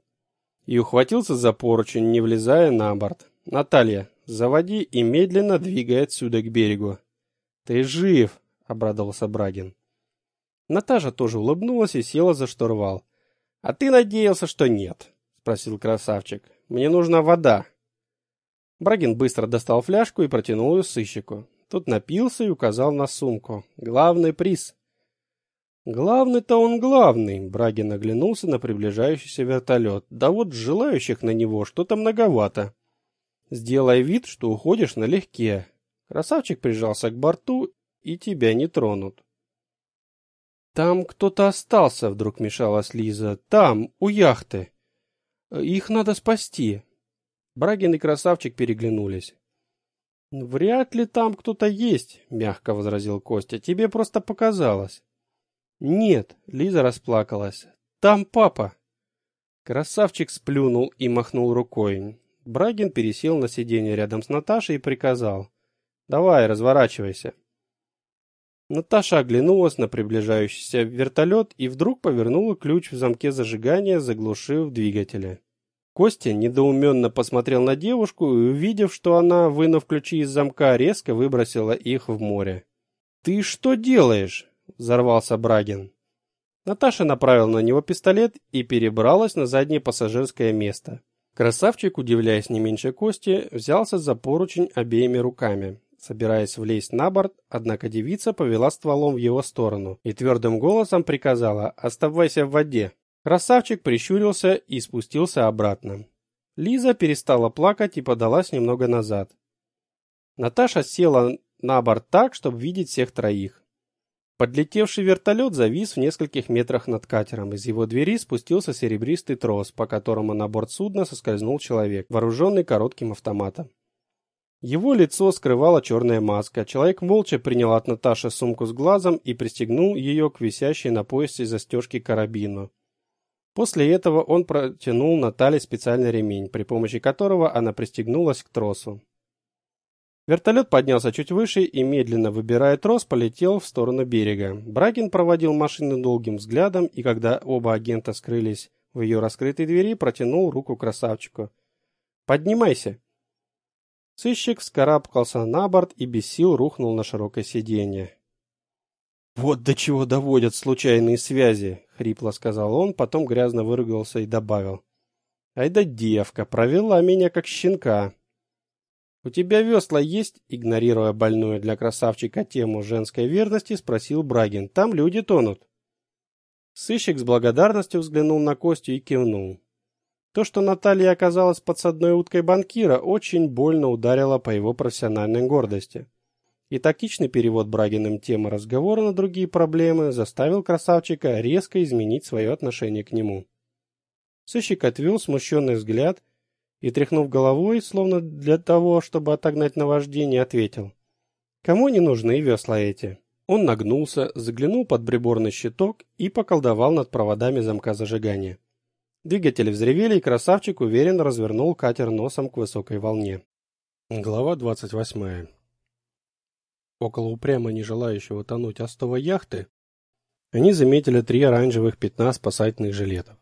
и ухватился за поручень, не влезая на борт. «Наталья, заводи и медленно двигай отсюда к берегу». «Ты жив!» — обрадовался Брагин. Наташа тоже улыбнулась и села за штурвал. «А ты надеялся, что нет?» — спросил красавчик. «Мне нужна вода». Брагин быстро достал фляжку и протянул ее сыщику. Тот напился и указал на сумку. «Главный приз!» Главный-то он главный, Брагин оглянулся на приближающийся вертолет. Да вот желающих на него что-то многовато. Сделай вид, что уходишь налегке. Красавчик прижался к борту, и тебя не тронут. Там кто-то остался, вдруг мешалась Лиза. Там, у яхты. Их надо спасти. Брагин и красавчик переглянулись. Вряд ли там кто-то есть, мягко возразил Костя. Тебе просто показалось. Нет, Лиза расплакалась. Там папа. Красавчик сплюнул и махнул рукой. Брагин пересел на сиденье рядом с Наташей и приказал: "Давай, разворачивайся". Наташа оглянулась на приближающийся вертолет и вдруг повернула ключ в замке зажигания, заглушив двигатели. Костя недоуменно посмотрел на девушку и, увидев, что она, вынув ключи из замка, резко выбросила их в море. "Ты что делаешь?" взорвался Брагин. Наташа направила на него пистолет и перебралась на заднее пассажирское место. Красавчик, удивляясь не меньше Кости, взялся за поручень обеими руками, собираясь влезть на борт, однако девица повела стволом в его сторону и твердым голосом приказала «Оставайся в воде». Красавчик прищурился и спустился обратно. Лиза перестала плакать и подалась немного назад. Наташа села на борт так, чтобы видеть всех троих. Подлетевший вертолет завис в нескольких метрах над катером. Из его двери спустился серебристый трос, по которому на борт судна соскользнул человек, вооруженный коротким автоматом. Его лицо скрывала черная маска. Человек молча принял от Наташи сумку с глазом и пристегнул ее к висящей на поясе застежке карабину. После этого он протянул Наталье специальный ремень, при помощи которого она пристегнулась к тросу. Вертолет поднялся чуть выше и, медленно выбирая трос, полетел в сторону берега. Брагин проводил машину долгим взглядом, и когда оба агента скрылись в ее раскрытой двери, протянул руку красавчику. «Поднимайся!» Сыщик вскарабкался на борт и без сил рухнул на широкое сиденье. «Вот до чего доводят случайные связи!» — хрипло сказал он, потом грязно выругался и добавил. «Ай да девка, провела меня как щенка!» «У тебя весла есть?» – игнорируя больную для красавчика тему женской верности, спросил Брагин. «Там люди тонут». Сыщик с благодарностью взглянул на Костю и кивнул. То, что Наталья оказалась подсадной уткой банкира, очень больно ударило по его профессиональной гордости. И тактичный перевод Брагиным темы разговора на другие проблемы заставил красавчика резко изменить свое отношение к нему. Сыщик отвел смущенный взгляд и, тряхнув головой, словно для того, чтобы отогнать наваждение, ответил. «Кому не нужны весла эти?» Он нагнулся, заглянул под приборный щиток и поколдовал над проводами замка зажигания. Двигатели взревели, и красавчик уверенно развернул катер носом к высокой волне. Глава 28. Около упрямо не желающего тонуть остова яхты они заметили три оранжевых пятна спасательных жилетов.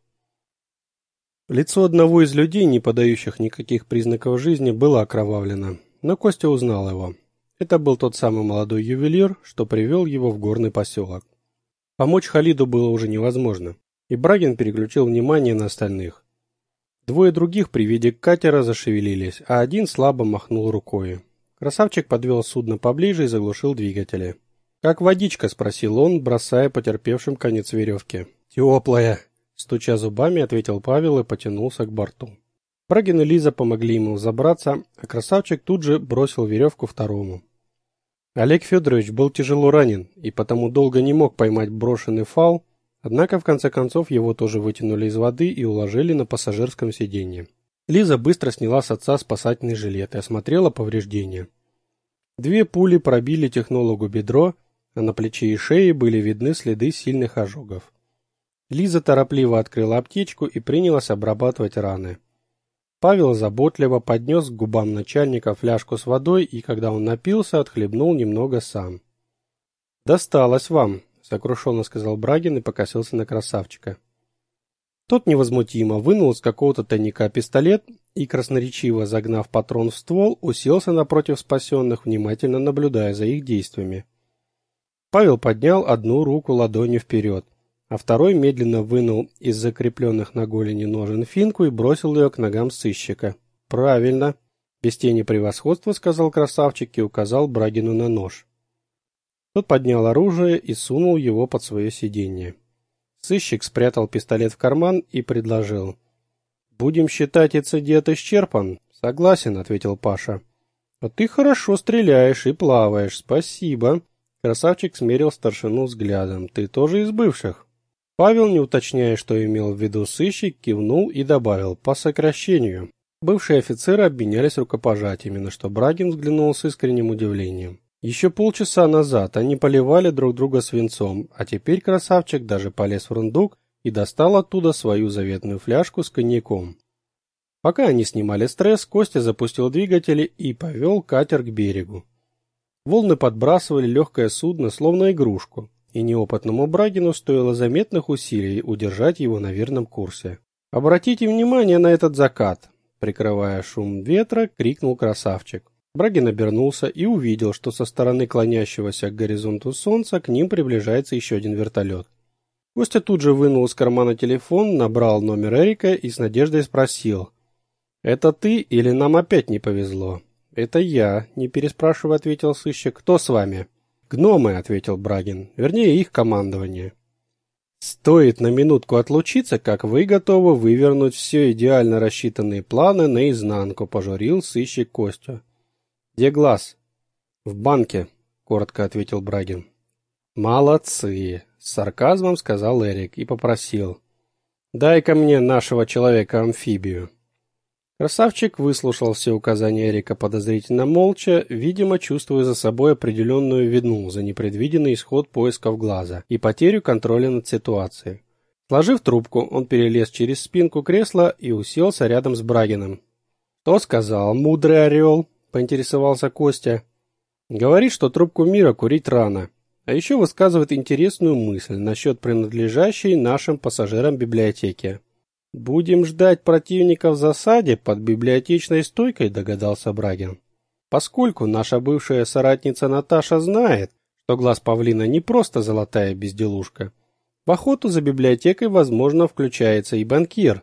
Лицо одного из людей, не подающих никаких признаков жизни, было окровавлено, но Костя узнал его. Это был тот самый молодой ювелир, что привел его в горный поселок. Помочь Халиду было уже невозможно, и Брагин переключил внимание на остальных. Двое других при виде катера зашевелились, а один слабо махнул рукой. Красавчик подвел судно поближе и заглушил двигатели. «Как водичка?» – спросил он, бросая потерпевшим конец веревки. «Теплая!» – стуча зубами, ответил Павел и потянулся к борту. Брагин и Лиза помогли ему забраться, а красавчик тут же бросил веревку второму. Олег Федорович был тяжело ранен и потому долго не мог поймать брошенный фал, однако в конце концов его тоже вытянули из воды и уложили на пассажирском сиденье. Лиза быстро сняла с отца спасательный жилет и осмотрела повреждения. Две пули пробили технологу бедро, а на плече и шее были видны следы сильных ожогов. Лиза торопливо открыла аптечку и принялась обрабатывать раны. Павел заботливо поднес к губам начальника фляжку с водой и, когда он напился, отхлебнул немного сам. «Досталось вам», — сокрушенно сказал Брагин и покосился на красавчика. Тот невозмутимо вынул из какого-то тайника пистолет и, красноречиво загнав патрон в ствол, уселся напротив спасенных, внимательно наблюдая за их действиями. Павел поднял одну руку ладонью вперед — а второй медленно вынул из закрепленных на голени ножен финку и бросил ее к ногам сыщика. «Правильно!» — без тени превосходства сказал красавчик и указал Брагину на нож. Тот поднял оружие и сунул его под свое сиденье. Сыщик спрятал пистолет в карман и предложил. «Будем считать инцидент исчерпан?» «Согласен», — ответил Паша. «А ты хорошо стреляешь и плаваешь, спасибо». Красавчик смерил старшину взглядом. «Ты тоже из бывших?» Павел, не уточняя, что имел в виду сыщик, кивнул и добавил «по сокращению». Бывшие офицеры обменялись рукопожатиями, на что Брагин взглянул с искренним удивлением. Еще полчаса назад они поливали друг друга свинцом, а теперь красавчик даже полез в рундук и достал оттуда свою заветную фляжку с коньяком. Пока они снимали стресс, Костя запустил двигатели и повел катер к берегу. Волны подбрасывали легкое судно, словно игрушку и неопытному Брагину стоило заметных усилий удержать его на верном курсе. «Обратите внимание на этот закат!» Прикрывая шум ветра, крикнул красавчик. Брагин обернулся и увидел, что со стороны клонящегося к горизонту солнца к ним приближается еще один вертолет. Костя тут же вынул из кармана телефон, набрал номер Эрика и с надеждой спросил. «Это ты или нам опять не повезло?» «Это я», — не переспрашивая, ответил сыщик. «Кто с вами?» «Гномы», — ответил Брагин, — «вернее, их командование». «Стоит на минутку отлучиться, как вы готовы вывернуть все идеально рассчитанные планы наизнанку», — пожурил сыщик Костю. «Где глаз?» «В банке», — коротко ответил Брагин. «Молодцы», — с сарказмом сказал Эрик и попросил. «Дай-ка мне нашего человека-амфибию». Красавчик выслушал все указания Эрика подозрительно молча, видимо, чувствуя за собой определенную вину за непредвиденный исход поисков глаза и потерю контроля над ситуацией. Сложив трубку, он перелез через спинку кресла и уселся рядом с Брагиным. «Кто сказал, мудрый орел?» – поинтересовался Костя. «Говорит, что трубку мира курить рано, а еще высказывает интересную мысль насчет принадлежащей нашим пассажирам библиотеки. «Будем ждать противника в засаде под библиотечной стойкой», – догадался Брагин. «Поскольку наша бывшая соратница Наташа знает, что глаз павлина не просто золотая безделушка, в охоту за библиотекой, возможно, включается и банкир.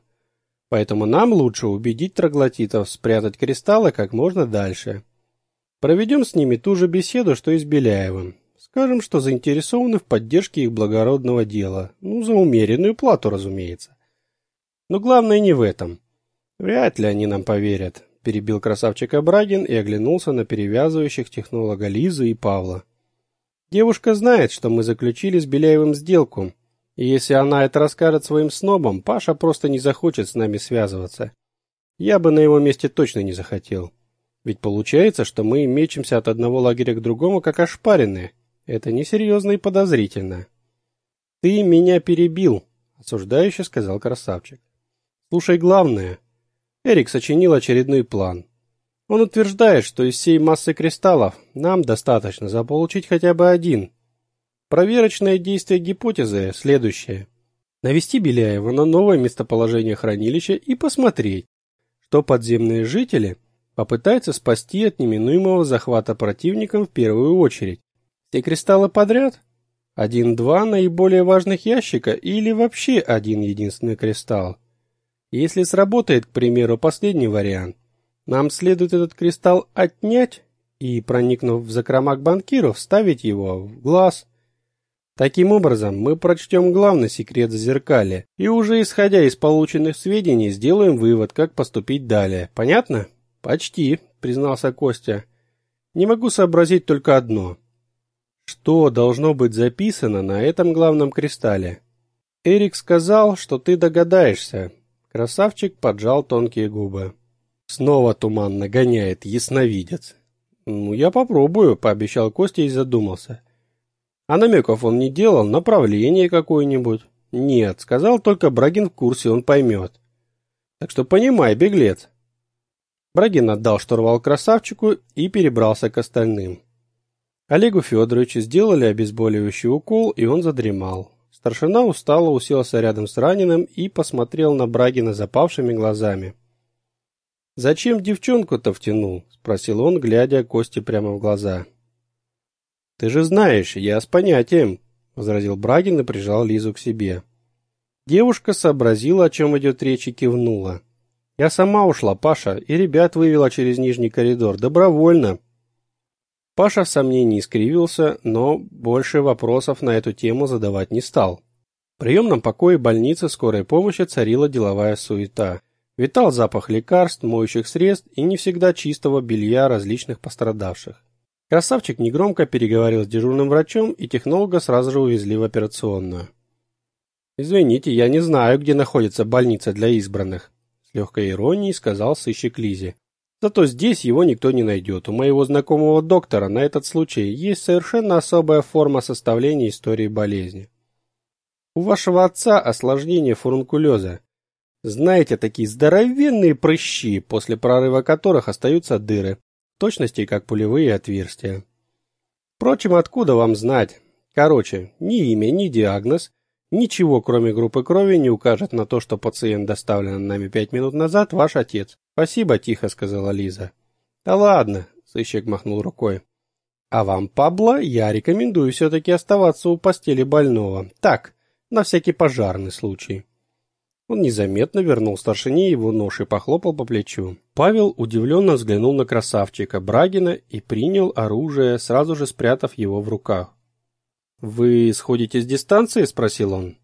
Поэтому нам лучше убедить троглотитов спрятать кристаллы как можно дальше. Проведем с ними ту же беседу, что и с Беляевым. Скажем, что заинтересованы в поддержке их благородного дела. Ну, за умеренную плату, разумеется. Но главное не в этом. Вряд ли они нам поверят, перебил красавчика Брагин и оглянулся на перевязывающих технолога Лизу и Павла. Девушка знает, что мы заключили с Беляевым сделку, и если она это расскажет своим снобам, Паша просто не захочет с нами связываться. Я бы на его месте точно не захотел. Ведь получается, что мы мечемся от одного лагеря к другому, как ошпаренные. Это несерьезно и подозрительно. Ты меня перебил, осуждающе сказал красавчик. Слушай главное. Эрик сочинил очередной план. Он утверждает, что из всей массы кристаллов нам достаточно заполучить хотя бы один. Проверочное действие гипотезы следующее. Навести Беляева на новое местоположение хранилища и посмотреть, что подземные жители попытаются спасти от неминуемого захвата противником в первую очередь. Все кристаллы подряд? Один-два наиболее важных ящика или вообще один единственный кристалл? Если сработает, к примеру, последний вариант, нам следует этот кристалл отнять и, проникнув в закромак банкиров, вставить его в глаз. Таким образом, мы прочтем главный секрет зазеркалья и уже исходя из полученных сведений сделаем вывод, как поступить далее. Понятно? Почти, признался Костя. Не могу сообразить только одно. Что должно быть записано на этом главном кристалле? Эрик сказал, что ты догадаешься. Красавчик поджал тонкие губы. Снова туман нагоняет ясновидец. Ну, я попробую, пообещал Костя и задумался. А намеков он не делал, направление какое-нибудь. Нет, сказал только Брагин в курсе, он поймет. Так что понимай, беглец. Брагин отдал штурвал красавчику и перебрался к остальным. Олегу Федоровичу сделали обезболивающий укол, и он задремал. Старшина устало уселся рядом с раненым и посмотрел на Брагина запавшими глазами. «Зачем девчонку-то втянул?» – спросил он, глядя Косте прямо в глаза. «Ты же знаешь, я с понятием», – возразил Брагин и прижал Лизу к себе. Девушка сообразила, о чем идет речь, и кивнула. «Я сама ушла, Паша, и ребят вывела через нижний коридор. Добровольно». Паша в сомнении скривился, но больше вопросов на эту тему задавать не стал. В приемном покое больницы скорой помощи царила деловая суета. Витал запах лекарств, моющих средств и не всегда чистого белья различных пострадавших. Красавчик негромко переговорил с дежурным врачом, и технолога сразу же увезли в операционную. «Извините, я не знаю, где находится больница для избранных», с легкой иронией сказал сыщик Лизе. «Зато здесь его никто не найдет. У моего знакомого доктора на этот случай есть совершенно особая форма составления истории болезни. У вашего отца осложнение фурункулеза. Знаете, такие здоровенные прыщи, после прорыва которых остаются дыры, точности как пулевые отверстия. Впрочем, откуда вам знать? Короче, ни имя, ни диагноз, ничего кроме группы крови не укажет на то, что пациент доставлен нами пять минут назад ваш отец. Спасибо, тихо сказала Лиза. Да ладно, сыщик махнул рукой. А вам, Пабло, я рекомендую все-таки оставаться у постели больного. Так, на всякий пожарный случай. Он незаметно вернул старшине его нож и похлопал по плечу. Павел удивленно взглянул на красавчика Брагина и принял оружие, сразу же спрятав его в руках. «Вы сходите с дистанции?» – спросил он.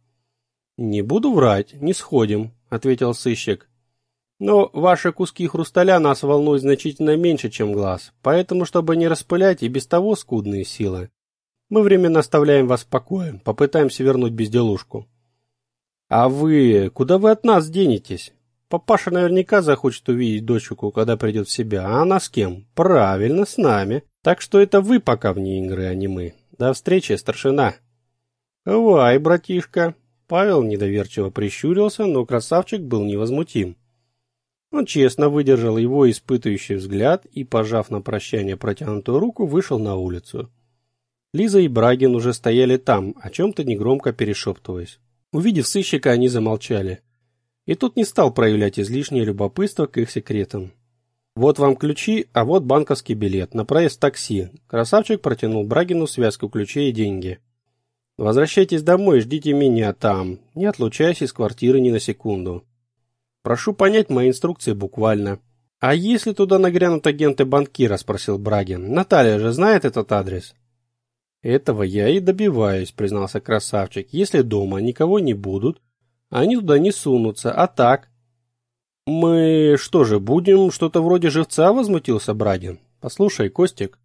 «Не буду врать, не сходим», – ответил сыщик. «Но ваши куски хрусталя нас волнуют значительно меньше, чем глаз, поэтому, чтобы не распылять и без того скудные силы, мы временно оставляем вас в покое, попытаемся вернуть безделушку». «А вы... Куда вы от нас денетесь? Папаша наверняка захочет увидеть дочку, когда придет в себя. А она с кем? Правильно, с нами. Так что это вы пока вне игры, а не мы. До встречи, старшина». «Вай, братишка». Павел недоверчиво прищурился, но красавчик был невозмутим. Он честно выдержал его испытывающий взгляд и, пожав на прощание протянутую руку, вышел на улицу. Лиза и Брагин уже стояли там, о чем-то негромко перешептываясь. Увидев сыщика, они замолчали. И тут не стал проявлять излишнее любопытство к их секретам. «Вот вам ключи, а вот банковский билет на проезд такси». Красавчик протянул Брагину связку ключей и деньги. «Возвращайтесь домой и ждите меня там, не отлучаясь из квартиры ни на секунду. Прошу понять мои инструкции буквально». «А если туда нагрянут агенты банкира?» – спросил Брагин. «Наталья же знает этот адрес?» Этого я и добиваюсь, признался красавчик. Если дома никого не будут, они туда не сунутся, а так... Мы что же, будем что-то вроде живца, возмутился Брагин. Послушай, Костик,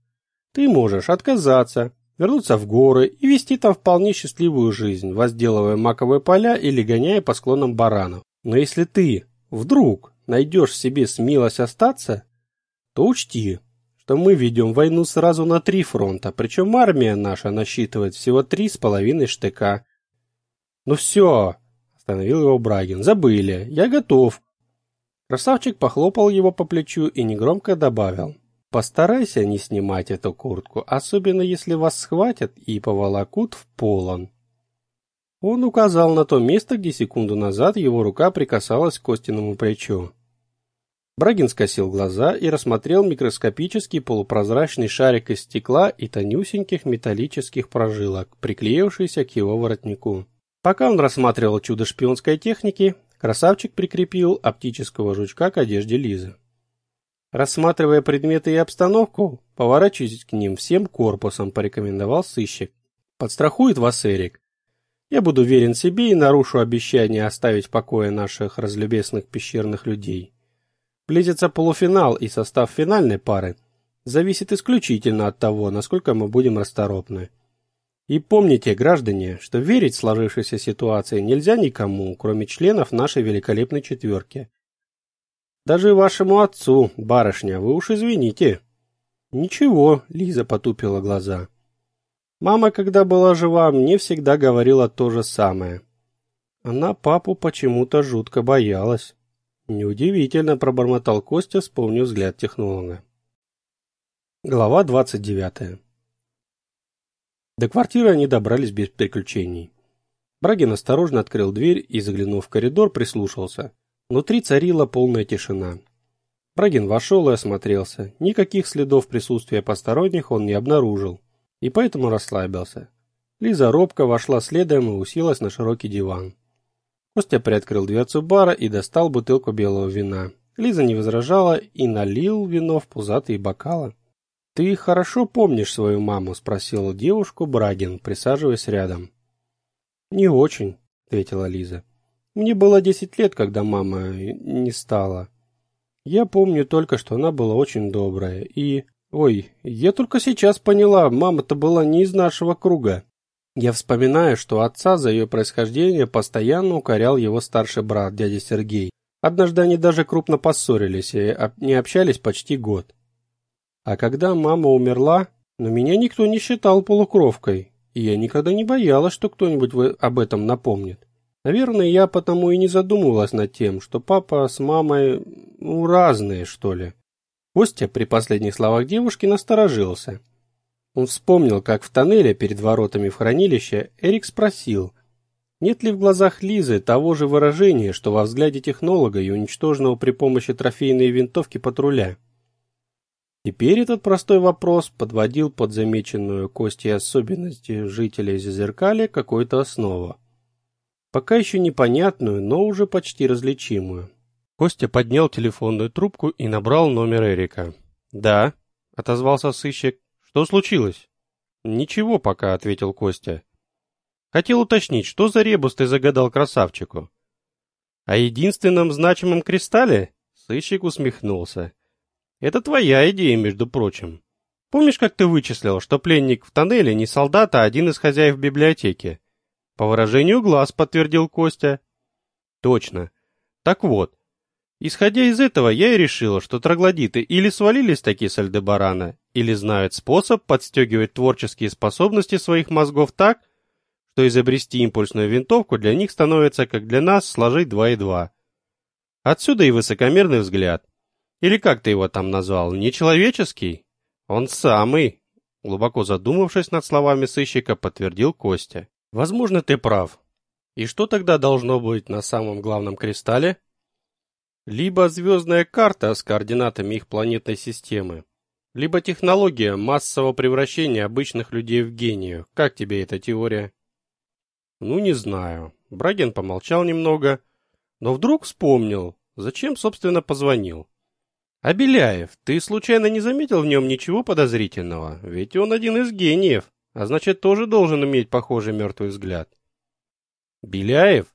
ты можешь отказаться, вернуться в горы и вести там вполне счастливую жизнь, возделывая маковые поля или гоняя по склонам баранов. Но если ты вдруг найдешь в себе смелость остаться, то учти, что мы ведем войну сразу на три фронта, причем армия наша насчитывает всего три с половиной штыка. Ну все, остановил его Брагин, забыли, я готов. Красавчик похлопал его по плечу и негромко добавил. Постарайся не снимать эту куртку, особенно если вас схватят и поволокут в полон. Он указал на то место, где секунду назад его рука прикасалась к Костиному плечу. Брагин скосил глаза и рассмотрел микроскопический полупрозрачный шарик из стекла и тонюсеньких металлических прожилок, приклеившийся к его воротнику. Пока он рассматривал чудо шпионской техники, красавчик прикрепил оптического жучка к одежде Лизы. Рассматривая предметы и обстановку, поворачивайтесь к ним всем корпусом, порекомендовал сыщик. Подстрахует вас Эрик. Я буду верен себе и нарушу обещание оставить в покое наших разлюбезных пещерных людей. Близится полуфинал, и состав финальной пары зависит исключительно от того, насколько мы будем расторопны. И помните, граждане, что верить в сложившейся ситуации нельзя никому, кроме членов нашей великолепной четверки. Даже вашему отцу, барышня, вы уж извините. Ничего, Лиза потупила глаза. Мама, когда была жива, мне всегда говорила то же самое. Она папу почему-то жутко боялась. Неудивительно, пробормотал Костя, вспомнив взгляд технолога. Глава 29. До квартиры они добрались без приключений. Брагин осторожно открыл дверь и, заглянув в коридор, прислушался. Внутри царила полная тишина. Брагин вошел и осмотрелся. Никаких следов присутствия посторонних он не обнаружил, и поэтому расслабился. Лиза робко вошла следом и уселась на широкий диван. Костя приоткрыл дверцу бара и достал бутылку белого вина. Лиза не возражала и налил вино в пузатые бокалы. «Ты хорошо помнишь свою маму?» – спросил девушку Брагин, присаживаясь рядом. «Не очень», – ответила Лиза. «Мне было десять лет, когда мама не стала. Я помню только, что она была очень добрая и... Ой, я только сейчас поняла, мама-то была не из нашего круга. Я вспоминаю, что отца за ее происхождение постоянно укорял его старший брат, дядя Сергей. Однажды они даже крупно поссорились и не общались почти год. А когда мама умерла, но меня никто не считал полукровкой, и я никогда не боялась, что кто-нибудь об этом напомнит. Наверное, я потому и не задумывалась над тем, что папа с мамой, ну, разные, что ли. Костя при последних словах девушки насторожился – он вспомнил, как в тоннеле перед воротами в хранилище Эрик спросил, нет ли в глазах Лизы того же выражения, что во взгляде технолога и уничтоженного при помощи трофейной винтовки патруля. Теперь этот простой вопрос подводил под замеченную Костей особенности жителей Зазеркалья какую-то основу. Пока еще непонятную, но уже почти различимую. Костя поднял телефонную трубку и набрал номер Эрика. «Да», — отозвался сыщик, что случилось? Ничего пока, ответил Костя. Хотел уточнить, что за ребус ты загадал красавчику? О единственном значимом кристалле? Сыщик усмехнулся. Это твоя идея, между прочим. Помнишь, как ты вычислил, что пленник в тоннеле не солдат, а один из хозяев библиотеки? По выражению глаз подтвердил Костя. Точно. Так вот, исходя из этого, я и решил, что троглодиты или свалились такие с Альдебарана, или знают способ подстегивать творческие способности своих мозгов так, что изобрести импульсную винтовку для них становится, как для нас, сложить два и два. Отсюда и высокомерный взгляд. Или как ты его там назвал, нечеловеческий? Он самый, глубоко задумавшись над словами сыщика, подтвердил Костя. Возможно, ты прав. И что тогда должно быть на самом главном кристалле? Либо звездная карта с координатами их планетной системы, либо технология массового превращения обычных людей в гениев. Как тебе эта теория? Ну, не знаю. Брагин помолчал немного, но вдруг вспомнил, зачем, собственно, позвонил. А Беляев, ты случайно не заметил в нем ничего подозрительного? Ведь он один из гениев, а значит, тоже должен иметь похожий мертвый взгляд. Беляев?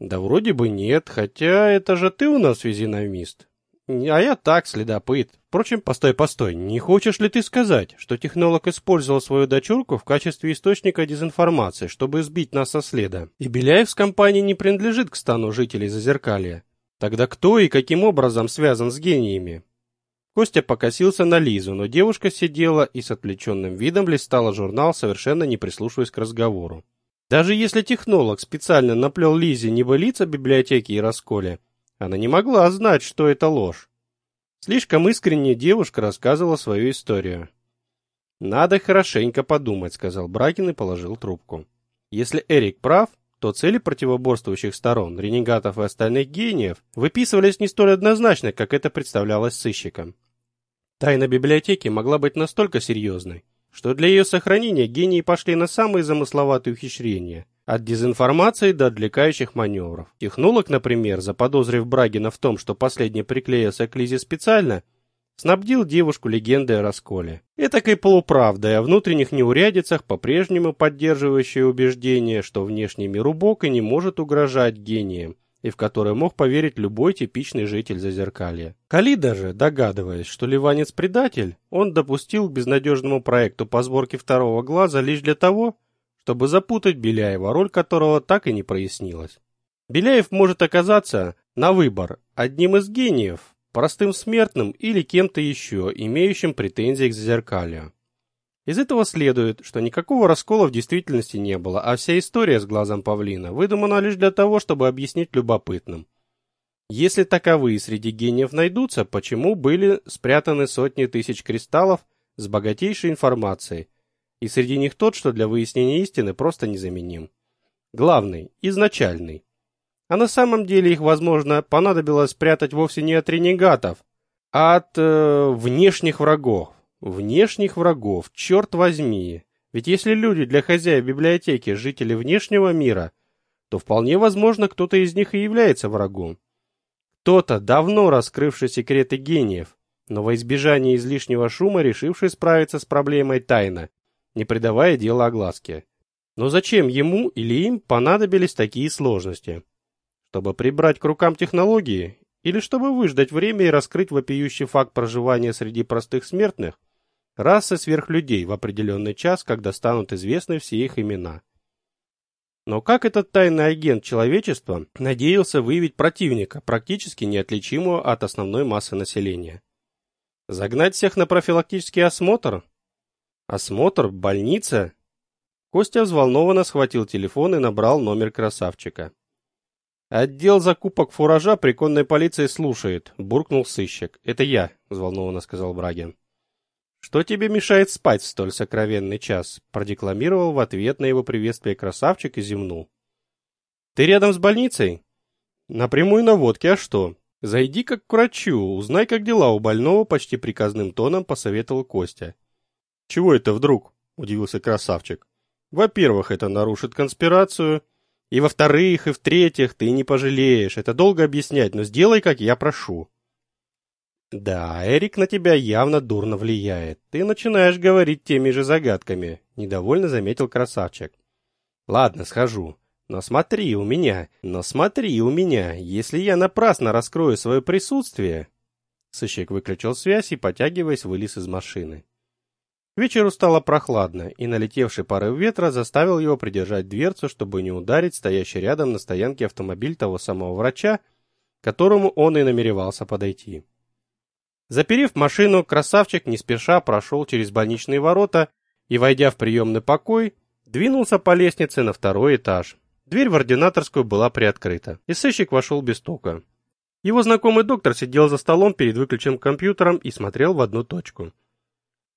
Да вроде бы нет, хотя это же ты у нас физиономист. А я так, следопыт. Впрочем, постой, постой, не хочешь ли ты сказать, что технолог использовал свою дочурку в качестве источника дезинформации, чтобы сбить нас со следа? И Беляев с компанией не принадлежит к стану жителей Зазеркалья. Тогда кто и каким образом связан с гениями? Костя покосился на Лизу, но девушка сидела и с отвлеченным видом листала журнал, совершенно не прислушиваясь к разговору. Даже если технолог специально наплел Лизе небылиц о библиотеке и расколе, она не могла знать, что это ложь. Слишком искренне девушка рассказывала свою историю. «Надо хорошенько подумать», — сказал Брагин и положил трубку. «Если Эрик прав, то цели противоборствующих сторон, ренегатов и остальных гениев, выписывались не столь однозначно, как это представлялось сыщикам. Тайна библиотеки могла быть настолько серьезной, что для ее сохранения гении пошли на самые замысловатые ухищрения, от дезинформации до отвлекающих маневров. Технолог, например, заподозрив Брагина в том, что последний приклеился к Лизе специально, снабдил девушку легендой о расколе. Этакой полуправдой о внутренних неурядицах, по-прежнему поддерживающей убеждение, что внешний мир убог и не может угрожать гениям, и в который мог поверить любой типичный житель Зазеркалья. Кали даже, догадываясь, что Ливанец предатель, он допустил к безнадежному проекту по сборке второго глаза лишь для того, чтобы запутать Беляева, роль которого так и не прояснилась. Беляев может оказаться на выбор одним из гениев, простым смертным или кем-то еще, имеющим претензии к Зазеркалью. Из этого следует, что никакого раскола в действительности не было, а вся история с глазом павлина выдумана лишь для того, чтобы объяснить любопытным. Если таковые среди гениев найдутся, почему были спрятаны сотни тысяч кристаллов с богатейшей информацией, и среди них тот, что для выяснения истины просто незаменим. Главный, изначальный. А на самом деле их, возможно, понадобилось спрятать вовсе не от ренегатов, а от э, внешних врагов. Внешних врагов, черт возьми. Ведь если люди для хозяев библиотеки жители внешнего мира, то вполне возможно, кто-то из них и является врагом. Кто-то, давно раскрывший секреты гениев, но во избежание излишнего шума решивший справиться с проблемой тайно, не придавая делу огласке. Но зачем ему или им понадобились такие сложности? Чтобы прибрать к рукам технологии или чтобы выждать время и раскрыть вопиющий факт проживания среди простых смертных, расы сверхлюдей в определенный час, когда станут известны все их имена. Но как этот тайный агент человечества надеялся выявить противника, практически неотличимого от основной массы населения? Загнать всех на профилактический осмотр? Осмотр? Больница? Костя взволнованно схватил телефон и набрал номер красавчика. «Отдел закупок фуража при конной полиции слушает», — буркнул сыщик. «Это я», — взволнованно сказал Брагин. «Что тебе мешает спать в столь сокровенный час?» — продекламировал в ответ на его приветствие красавчик и зевнул. «Ты рядом с больницей?» «Напрямую на водке, а что?» «Зайди как к врачу, узнай, как дела у больного», — почти приказным тоном посоветовал Костя. «Чего это вдруг?» — удивился красавчик. «Во-первых, это нарушит конспирацию, и во-вторых, и в-третьих, ты не пожалеешь. Это долго объяснять, но сделай, как я прошу. Да, Эрик на тебя явно дурно влияет. Ты начинаешь говорить теми же загадками, недовольно заметил красавчик. Ладно, схожу. Но смотри у меня, но смотри у меня, если я напрасно раскрою свое присутствие. Сыщик выключил связь и, потягиваясь, вылез из машины. Вечеру стало прохладно, и налетевший порыв ветра заставил его придержать дверцу, чтобы не ударить стоящий рядом на стоянке автомобиль того самого врача, к которому он и намеревался подойти. Заперев машину, красавчик не спеша прошел через больничные ворота и, войдя в приемный покой, двинулся по лестнице на второй этаж. Дверь в ординаторскую была приоткрыта, и сыщик вошел без стука. Его знакомый доктор сидел за столом перед выключенным компьютером и смотрел в одну точку.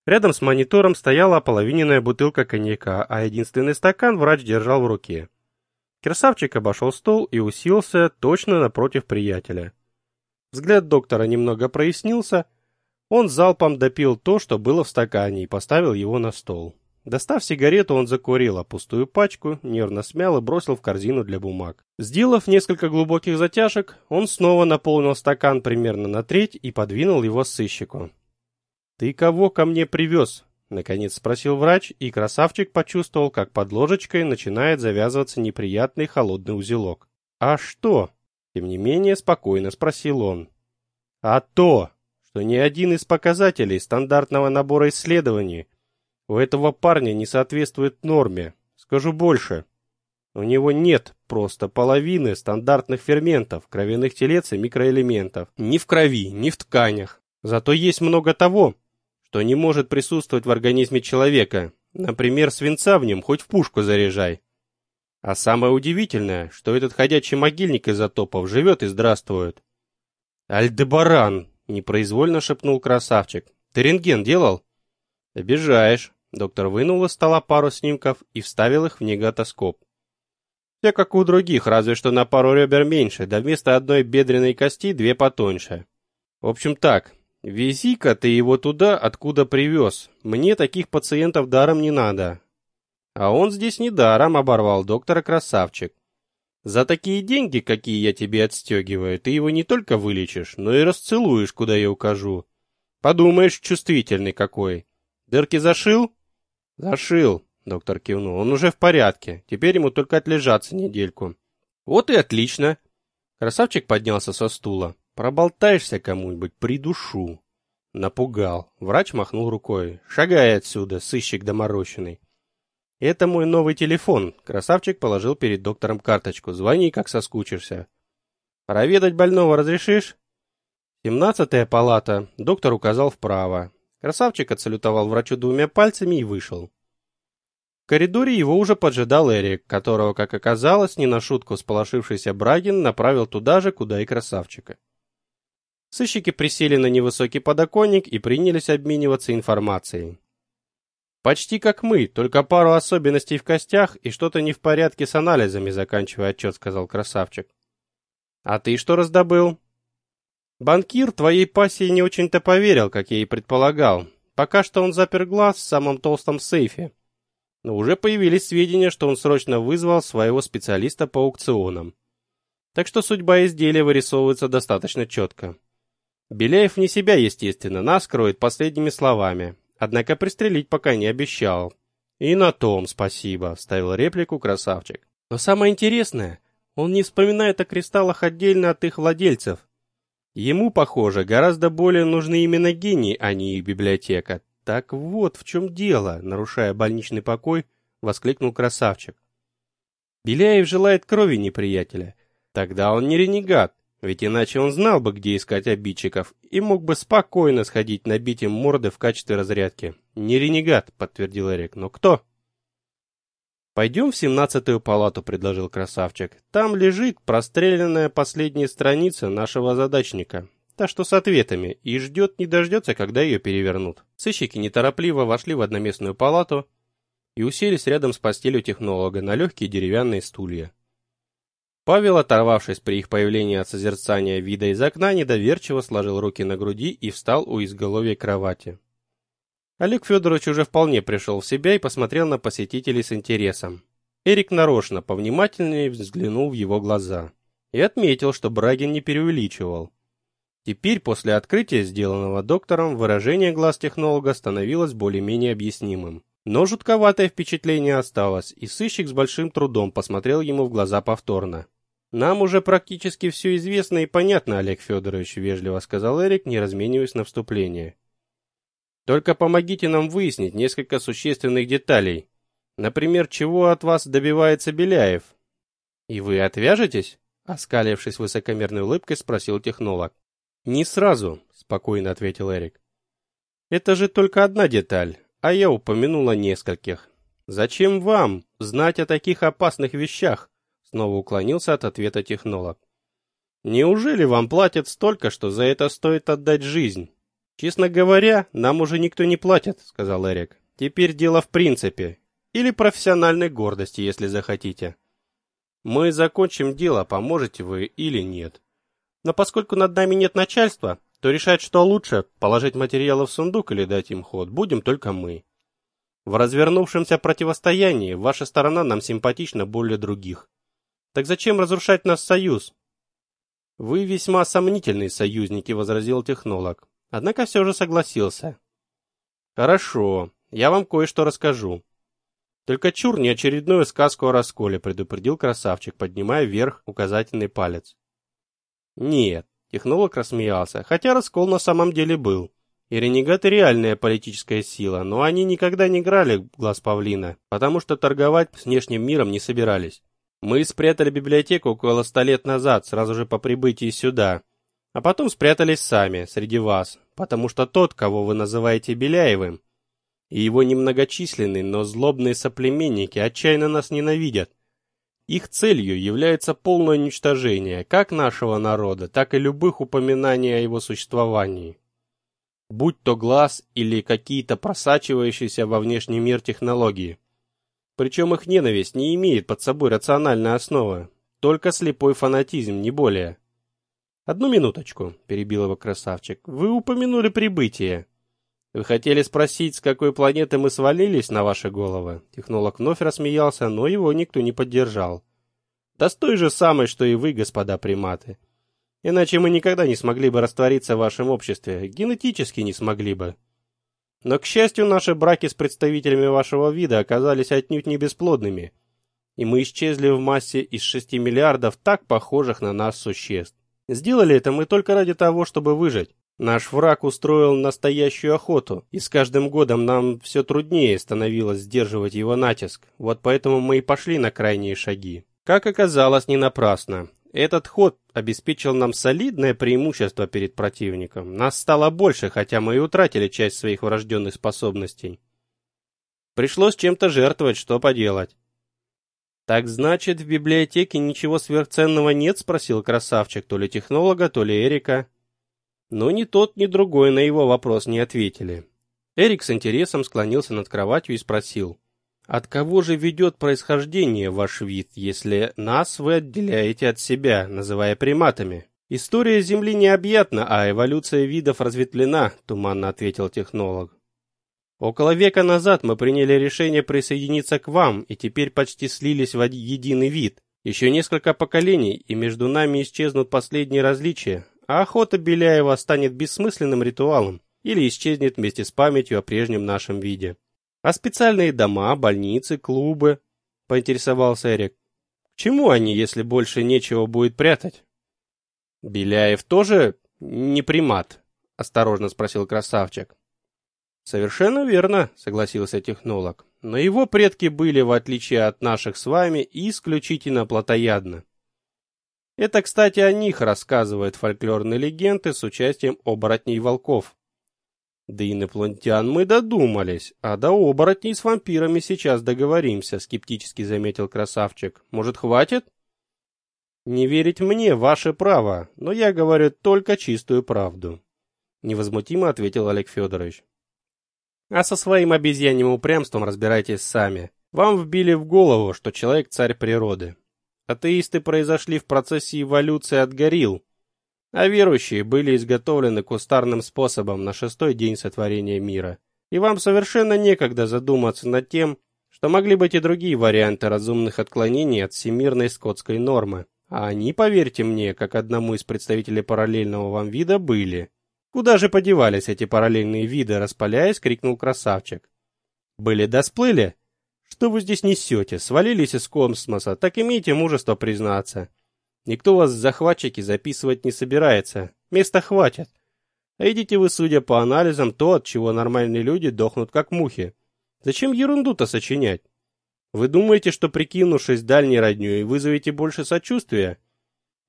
Рядом с монитором стояла ополовиненная бутылка коньяка, а единственный стакан врач держал в руке. Красавчик обошел стол и уселся точно напротив приятеля. Взгляд доктора немного прояснился. Он залпом допил то, что было в стакане, и поставил его на стол. Достав сигарету, он закурил, а пустую пачку нервно смял и бросил в корзину для бумаг. Сделав несколько глубоких затяжек, он снова наполнил стакан примерно на треть и подвинул его сыщику. «Ты кого ко мне привез?» — наконец спросил врач, и красавчик почувствовал, как под ложечкой начинает завязываться неприятный холодный узелок. «А что?» — тем не менее спокойно спросил он. «А то, что ни один из показателей стандартного набора исследований у этого парня не соответствует норме. Скажу больше. У него нет просто половины стандартных ферментов, кровяных телец и микроэлементов. Ни в крови, ни в тканях. Зато есть много того, что не может присутствовать в организме человека. Например, свинца в нем хоть в пушку заряжай. А самое удивительное, что этот ходячий могильник изотопов живет и здравствует. «Альдебаран!» — непроизвольно шепнул красавчик. «Ты рентген делал?» «Обижаешь». Доктор вынул из стола пару снимков и вставил их в негатоскоп. Все как у других, разве что на пару ребер меньше, да вместо одной бедренной кости две потоньше. В общем так, вези-ка ты его туда, откуда привез. Мне таких пациентов даром не надо. А он здесь не даром оборвал доктора красавчик. За такие деньги, какие я тебе отстегиваю, ты его не только вылечишь, но и расцелуешь, куда я укажу. Подумаешь, чувствительный какой. Дырки зашил? Зашил, доктор кивнул. Он уже в порядке. Теперь ему только отлежаться недельку. Вот и отлично. Красавчик поднялся со стула. Проболтаешься кому-нибудь, придушу. Напугал. Врач махнул рукой. Шагай отсюда, сыщик доморощенный. Это мой новый телефон. Красавчик положил перед доктором карточку. Звони, как соскучишься. Проведать больного разрешишь? Семнадцатая палата. Доктор указал вправо. Красавчик отсалютовал врачу двумя пальцами и вышел. В коридоре его уже поджидал Эрик, которого, как оказалось, не на шутку сполошившийся Брагин направил туда же, куда и красавчика. Сыщики присели на невысокий подоконник и принялись обмениваться информацией. Почти как мы, только пару особенностей в костях и что-то не в порядке с анализами, заканчивая отчет, сказал красавчик. А ты что раздобыл? Банкир твоей пассии не очень-то поверил, как я и предполагал. Пока что он запер глаз в самом толстом сейфе. Но уже появились сведения, что он срочно вызвал своего специалиста по аукционам. Так что судьба изделия вырисовывается достаточно четко. Беляев не себя, естественно, нас кроет последними словами. Однако пристрелить пока не обещал. И на том спасибо, вставил реплику красавчик. Но самое интересное, он не вспоминает о кристаллах отдельно от их владельцев. Ему, похоже, гораздо более нужны именно гении, а не их библиотека. Так вот в чем дело, нарушая больничный покой, воскликнул красавчик. Беляев желает крови неприятеля. Тогда он не ренегат. Ведь иначе он знал бы, где искать обидчиков, и мог бы спокойно сходить набить им морды в качестве разрядки. Не ренегат, подтвердил Эрик, но кто? Пойдем в семнадцатую палату, предложил красавчик. Там лежит простреленная последняя страница нашего задачника. Та, что с ответами, и ждет не дождется, когда ее перевернут. Сыщики неторопливо вошли в одноместную палату и уселись рядом с постелью технолога на легкие деревянные стулья. Павел, оторвавшись при их появлении от созерцания вида из окна, недоверчиво сложил руки на груди и встал у изголовья кровати. Олег Федорович уже вполне пришел в себя и посмотрел на посетителей с интересом. Эрик нарочно повнимательнее взглянул в его глаза и отметил, что Брагин не преувеличивал. Теперь, после открытия, сделанного доктором, выражение глаз технолога становилось более-менее объяснимым. Но жутковатое впечатление осталось, и сыщик с большим трудом посмотрел ему в глаза повторно. Нам уже практически все известно и понятно, Олег Федорович, вежливо сказал Эрик, не размениваясь на вступление. Только помогите нам выяснить несколько существенных деталей. Например, чего от вас добивается Беляев? И вы отвяжетесь? оскалившись высокомерной улыбкой, спросил технолог. Не сразу, спокойно ответил Эрик. Это же только одна деталь, а я упомянула нескольких. Зачем вам знать о таких опасных вещах? Снова уклонился от ответа технолог. Неужели вам платят столько, что за это стоит отдать жизнь? Честно говоря, нам уже никто не платит, сказал Эрик. Теперь дело в принципе или профессиональной гордости, если захотите. Мы закончим дело, поможете вы или нет. Но поскольку над нами нет начальства, то решать, что лучше, положить материалы в сундук или дать им ход, будем только мы. В развернувшемся противостоянии ваша сторона нам симпатична более других. Так зачем разрушать наш союз? Вы весьма сомнительные союзники, возразил технолог. Однако все же согласился. Хорошо, я вам кое-что расскажу. Только чур не очередную сказку о расколе, предупредил красавчик, поднимая вверх указательный палец. Нет, технолог рассмеялся, хотя раскол на самом деле был. И ренегаты реальная политическая сила, но они никогда не играли в глаз павлина, потому что торговать с внешним миром не собирались. Мы спрятали библиотеку около ста лет назад, сразу же по прибытии сюда. А потом спрятались сами, среди вас, потому что тот, кого вы называете Беляевым, и его немногочисленные, но злобные соплеменники отчаянно нас ненавидят. Их целью является полное уничтожение как нашего народа, так и любых упоминаний о его существовании. Будь то глаз или какие-то просачивающиеся во внешний мир технологии. Причем их ненависть не имеет под собой рациональной основы, только слепой фанатизм, не более. «Одну минуточку», — перебил его красавчик. «Вы упомянули прибытие. Вы хотели спросить, с какой планеты мы свалились на ваши головы?» Технолог вновь рассмеялся, но его никто не поддержал. «Да с той же самой, что и вы, господа приматы. Иначе мы никогда не смогли бы раствориться в вашем обществе, генетически не смогли бы. Но, к счастью, наши браки с представителями вашего вида оказались отнюдь не бесплодными, и мы исчезли в массе из шести миллиардов так похожих на нас существ. Сделали это мы только ради того, чтобы выжить. Наш враг устроил настоящую охоту, и с каждым годом нам все труднее становилось сдерживать его натиск. Вот поэтому мы и пошли на крайние шаги. Как оказалось, не напрасно. Этот ход обеспечил нам солидное преимущество перед противником. Нас стало больше, хотя мы и утратили часть своих врожденных способностей. Пришлось чем-то жертвовать, что поделать. «Так значит, в библиотеке ничего сверхценного нет?» — спросил красавчик, то ли технолога, то ли Эрика. Но ни тот, ни другой на его вопрос не ответили. Эрик с интересом склонился над кроватью и спросил. От кого же ведет происхождение ваш вид, если нас вы отделяете от себя, называя приматами? История Земли необъятна, а эволюция видов разветвлена, туманно ответил технолог. Около века назад мы приняли решение присоединиться к вам и теперь почти слились в единый вид. Еще несколько поколений, и между нами исчезнут последние различия, а охота Беляева станет бессмысленным ритуалом или исчезнет вместе с памятью о прежнем нашем виде. А специальные дома, больницы, клубы? Поинтересовался Эрик. К чему они, если больше нечего будет прятать? Беляев тоже не примат? Осторожно спросил красавчик. Совершенно верно, согласился технолог. Но его предки были, в отличие от наших с вами, исключительно плотоядны. Это, кстати, о них рассказывают фольклорные легенды с участием оборотней волков. Да инопланетян мы додумались, а до оборотней с вампирами сейчас договоримся, скептически заметил красавчик. Может, хватит? Не верить мне ваше право, но я говорю только чистую правду, невозмутимо ответил Олег Федорович. А со своим обезьяньим упрямством разбирайтесь сами. Вам вбили в голову, что человек царь природы. Атеисты произошли в процессе эволюции от горилл, а верующие были изготовлены кустарным способом на шестой день сотворения мира. И вам совершенно некогда задуматься над тем, что могли быть и другие варианты разумных отклонений от всемирной скотской нормы. А они, поверьте мне, как одному из представителей параллельного вам вида, были. Куда же подевались эти параллельные виды, распаляясь, крикнул красавчик. Были да сплыли? Что вы здесь несете? Свалились из космоса, так имейте мужество признаться. Никто вас в захватчики записывать не собирается. Места хватит. А идите вы, судя по анализам, то, от чего нормальные люди дохнут как мухи. Зачем ерунду-то сочинять? Вы думаете, что прикинувшись дальней роднёй, вызовете больше сочувствия?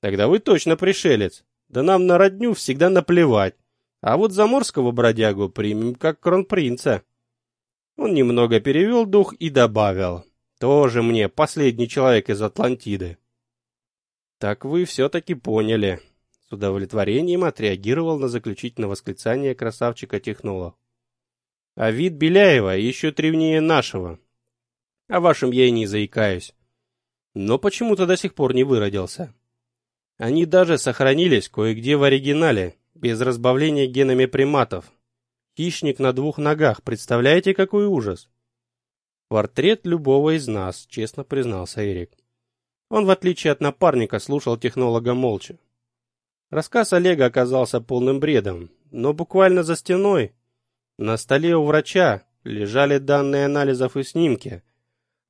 Тогда вы точно пришелец. Да нам на родню всегда наплевать. А вот заморского бродягу примем как кронпринца. Он немного перевел дух и добавил. Тоже мне последний человек из Атлантиды. Так вы все-таки поняли. С удовлетворением отреагировал на заключительное восклицание красавчика-технолог. А вид Беляева еще древнее нашего. О вашем я и не заикаюсь. Но почему-то до сих пор не выродился. Они даже сохранились кое-где в оригинале, без разбавления генами приматов. Хищник на двух ногах, представляете, какой ужас? Портрет любого из нас, честно признался Эрик. Он, в отличие от напарника, слушал технолога молча. Рассказ Олега оказался полным бредом, но буквально за стеной, на столе у врача, лежали данные анализов и снимки,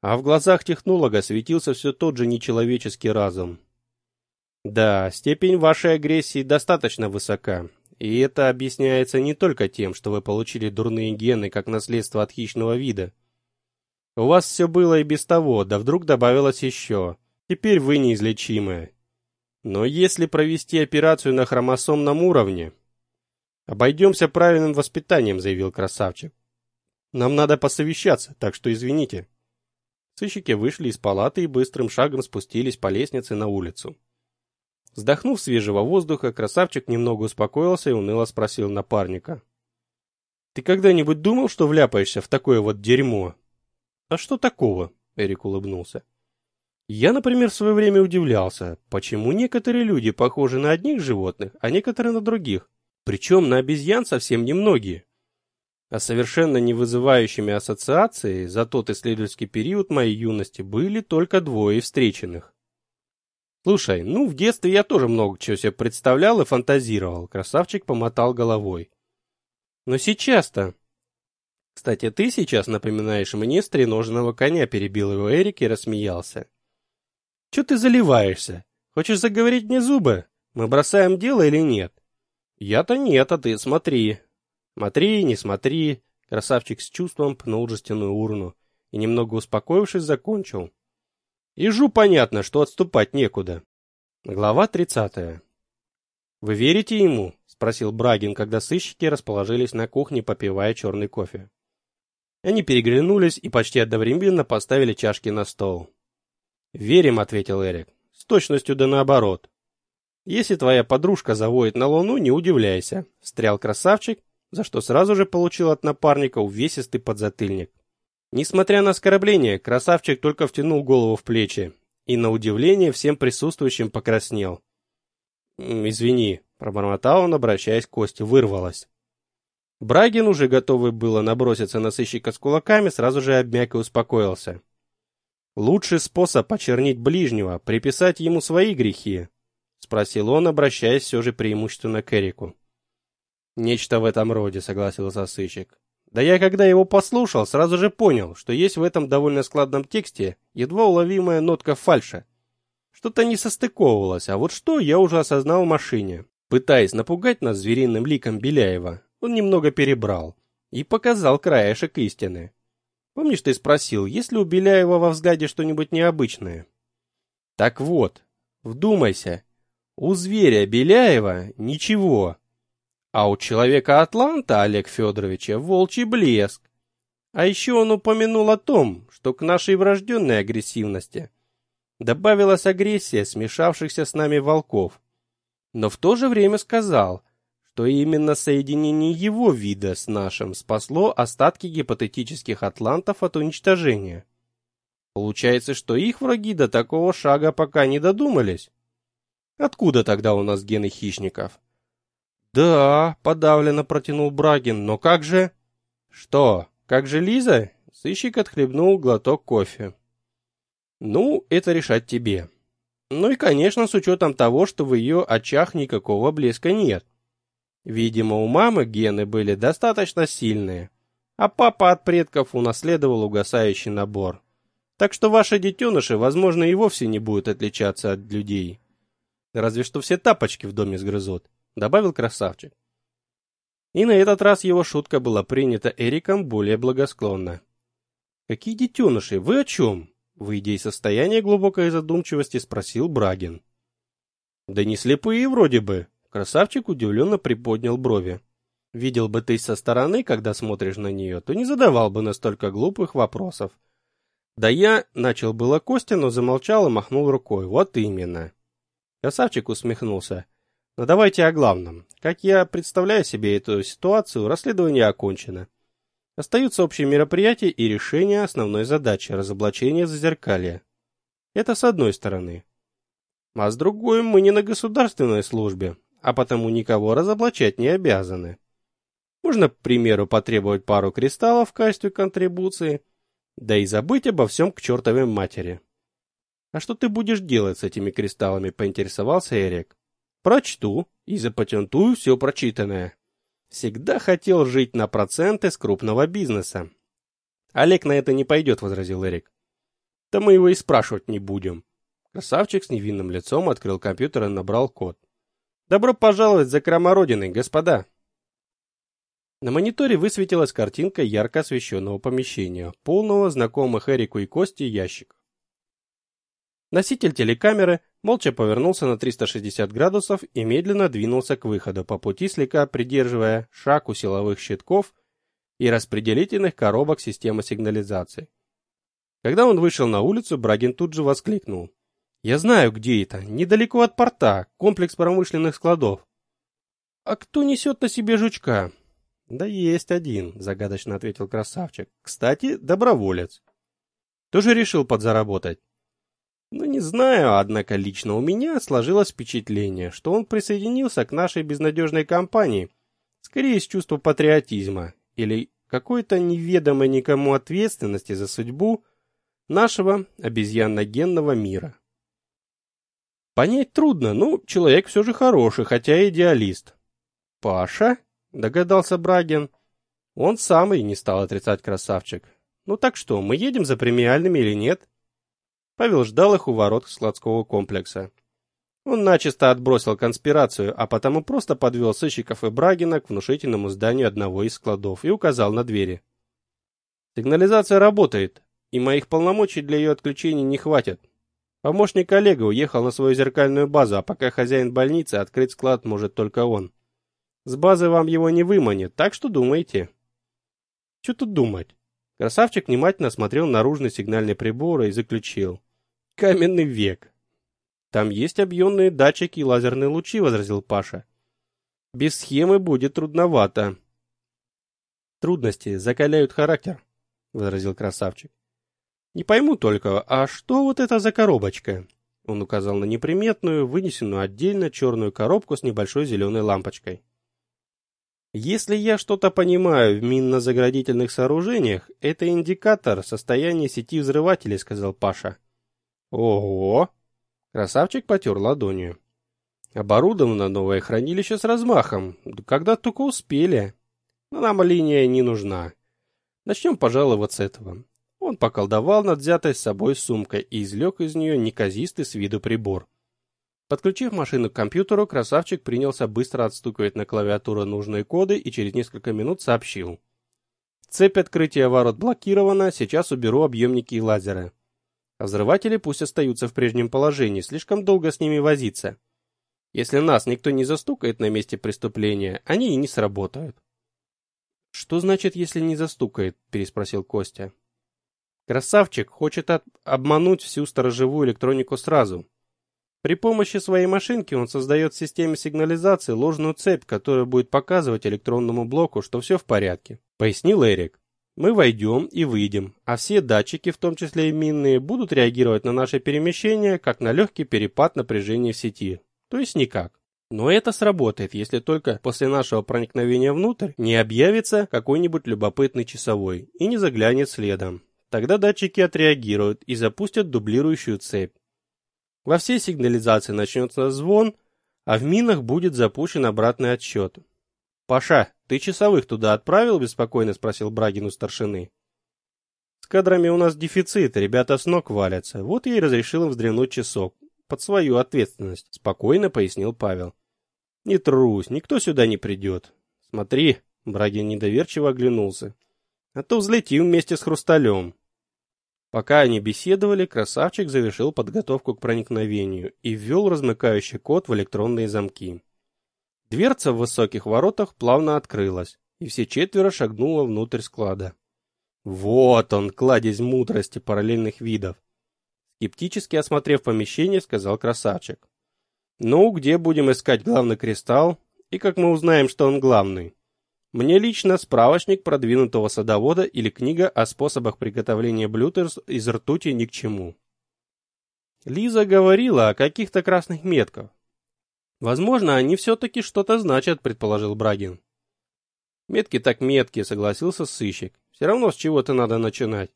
а в глазах технолога светился все тот же нечеловеческий разум. Да, степень вашей агрессии достаточно высока, и это объясняется не только тем, что вы получили дурные гены как наследство от хищного вида. У вас все было и без того, да вдруг добавилось еще. Теперь вы неизлечимы. Но если провести операцию на хромосомном уровне... Обойдемся правильным воспитанием, заявил красавчик. Нам надо посовещаться, так что извините. Сыщики вышли из палаты и быстрым шагом спустились по лестнице на улицу. Вздохнув свежего воздуха, красавчик немного успокоился и уныло спросил напарника. «Ты когда-нибудь думал, что вляпаешься в такое вот дерьмо?» «А что такого?» Эрик улыбнулся. Я, например, в свое время удивлялся, почему некоторые люди похожи на одних животных, а некоторые на других. Причем на обезьян совсем немногие. А совершенно не вызывающими ассоциации за тот исследовательский период моей юности были только двое встреченных. Слушай, ну в детстве я тоже много чего себе представлял и фантазировал. Красавчик помотал головой. Но сейчас-то... Кстати, ты сейчас напоминаешь мне стреножного коня, перебил его Эрик и рассмеялся. Че ты заливаешься? Хочешь заговорить мне зубы? Мы бросаем дело или нет? Я-то нет, а ты смотри. Смотри, не смотри. Красавчик с чувством пнул жестяную урну и, немного успокоившись, закончил. Ижу понятно, что отступать некуда. Глава 30. Вы верите ему? спросил Брагин, когда сыщики расположились на кухне, попивая черный кофе. Они переглянулись и почти одновременно поставили чашки на стол. "Верим", ответил Эрик. "С точностью да наоборот. Если твоя подружка заводит на Луну, не удивляйся", встрял красавчик, за что сразу же получил от напарника увесистый подзатыльник. Несмотря на оскорбление, красавчик только втянул голову в плечи и, на удивление, всем присутствующим покраснел. «Извини», — пробормотал он, обращаясь к Косте, вырвалось. Брагин, уже готовый было наброситься на сыщика с кулаками, сразу же обмяк и успокоился. «Лучший способ очернить ближнего — приписать ему свои грехи», — спросил он, обращаясь все же преимущественно к Эрику. «Нечто в этом роде», — согласился сыщик. Да я когда его послушал, сразу же понял, что есть в этом довольно складном тексте едва уловимая нотка фальши. Что-то не состыковывалось, а вот что я уже осознал в машине. Пытаясь напугать нас звериным ликом Беляева, он немного перебрал и показал краешек истины. Помнишь, ты спросил, есть ли у Беляева во взгляде что-нибудь необычное? Так вот, вдумайся, у зверя Беляева ничего, а у человека Атланта Олег Федоровича волчий блеск. А еще он упомянул о том, что к нашей врожденной агрессивности добавилась агрессия смешавшихся с нами волков. Но в то же время сказал, что именно соединение его вида с нашим спасло остатки гипотетических атлантов от уничтожения. Получается, что их враги до такого шага пока не додумались. Откуда тогда у нас гены хищников? «Да», — подавленно протянул Брагин, — «но как же...» «Что, как же Лиза?» — сыщик отхлебнул глоток кофе. «Ну, это решать тебе. Ну и, конечно, с учетом того, что в ее очах никакого блеска нет. Видимо, у мамы гены были достаточно сильные, а папа от предков унаследовал угасающий набор. Так что ваши детеныши, возможно, и вовсе не будут отличаться от людей. Разве что все тапочки в доме сгрызут добавил красавчик. И на этот раз его шутка была принята Эриком более благосклонно. Какие детеныши? Вы о чем?» Выйдя из состояния глубокой задумчивости, спросил Брагин. Да не слепые вроде бы. Красавчик удивленно приподнял брови. Видел бы ты со стороны, когда смотришь на нее, то не задавал бы настолько глупых вопросов. Да я начал было Костя, но замолчал и махнул рукой. Вот именно. Красавчик усмехнулся. Но давайте о главном. Как я представляю себе эту ситуацию, расследование окончено. Остаются общие мероприятия и решение основной задачи разоблачения зазеркалья. Это с одной стороны. А с другой мы не на государственной службе, а потому никого разоблачать не обязаны. Можно, к примеру, потребовать пару кристаллов в качестве контрибуции, да и забыть обо всем к чертовой матери. А что ты будешь делать с этими кристаллами, поинтересовался Эрик. Прочту и запатентую все прочитанное. Всегда хотел жить на проценты с крупного бизнеса. Олег на это не пойдет, возразил Эрик. Да мы его и спрашивать не будем. Красавчик с невинным лицом открыл компьютер и набрал код. Добро пожаловать за закрома Родины, господа. На мониторе высветилась картинка ярко освещенного помещения, полного знакомых Эрику и Косте ящиков. Носитель телекамеры молча повернулся на 360 градусов и медленно двинулся к выходу, по пути слегка придерживая шаг у силовых щитков и распределительных коробок системы сигнализации. Когда он вышел на улицу, Брагин тут же воскликнул. «Я знаю, где это. Недалеко от порта. Комплекс промышленных складов». «А кто несет на себе жучка?» «Да есть один», — загадочно ответил красавчик. «Кстати, доброволец». Тоже решил подзаработать? Ну, не знаю, однако лично у меня сложилось впечатление, что он присоединился к нашей безнадежной компании, скорее из чувства патриотизма или какой-то неведомой никому ответственности за судьбу нашего обезьяногенного мира. Понять трудно, ну, человек все же хороший, хотя и идеалист. «Паша?» — догадался Брагин. Он самый не стал отрицать красавчик. «Ну так что, мы едем за премиальными или нет?» Павел ждал их у ворот складского комплекса. Он начисто отбросил конспирацию, а потому просто подвел сыщиков и Брагина к внушительному зданию одного из складов и указал на двери. «Сигнализация работает, и моих полномочий для ее отключения не хватит. Помощник коллега уехал на свою зеркальную базу, а пока хозяин больницы, открыть склад может только он. С базы вам его не выманит, так что думайте». «Что тут думать?» Красавчик внимательно смотрел наружный сигнальный прибор и заключил. Каменный век. Там есть объемные датчики и лазерные лучи, возразил Паша. Без схемы будет трудновато. Трудности закаляют характер, возразил красавчик. Не пойму только, а что вот это за коробочка? Он указал на неприметную, вынесенную отдельно черную коробку с небольшой зеленой лампочкой. Если я что-то понимаю в минно-заградительных сооружениях, это индикатор состояния сети взрывателей, сказал Паша. Ого! Красавчик потер ладонью. Оборудовано новое хранилище с размахом. Когда только успели. Но нам линия не нужна. Начнем, пожалуй, вот с этого. Он поколдовал над взятой с собой сумкой и извлек из нее неказистый с виду прибор. Подключив машину к компьютеру, красавчик принялся быстро отстукивать на клавиатуру нужные коды и через несколько минут сообщил. Цепь открытия ворот блокирована, сейчас уберу объемники и лазеры. А взрыватели пусть остаются в прежнем положении, слишком долго с ними возиться. Если нас никто не застукает на месте преступления, они и не сработают. Что значит, если не застукает? переспросил Костя. Красавчик хочет обмануть всю сторожевую электронику сразу. При помощи своей машинки он создает в системе сигнализации ложную цепь, которая будет показывать электронному блоку, что все в порядке, пояснил Эрик. Мы войдем и выйдем, а все датчики, в том числе и минные, будут реагировать на наше перемещение, как на легкий перепад напряжения в сети. То есть никак. Но это сработает, если только после нашего проникновения внутрь не объявится какой-нибудь любопытный часовой и не заглянет следом. Тогда датчики отреагируют и запустят дублирующую цепь. Во всей сигнализации начнется звон, а в минах будет запущен обратный отсчет. Паша, ты часовых туда отправил? беспокойно спросил Брагин у старшины. С кадрами у нас дефицит, ребята с ног валятся. Вот я и разрешил им вздремнуть часок. Под свою ответственность, спокойно пояснил Павел. Не трусь, никто сюда не придет. Смотри, Брагин недоверчиво оглянулся. А то взлетим вместе с хрусталем. Пока они беседовали, красавчик завершил подготовку к проникновению и ввел размыкающий код в электронные замки. Дверца в высоких воротах плавно открылась, и все четверо шагнуло внутрь склада. Вот он, кладезь мудрости параллельных видов. Скептически осмотрев помещение, сказал красавчик. Ну, где будем искать главный кристалл? И как мы узнаем, что он главный? Мне лично справочник продвинутого садовода или книга о способах приготовления блюд из ртути ни к чему. Лиза говорила о каких-то красных метках. Возможно, они все-таки что-то значат, предположил Брагин. Метки так метки, согласился сыщик. Все равно с чего-то надо начинать.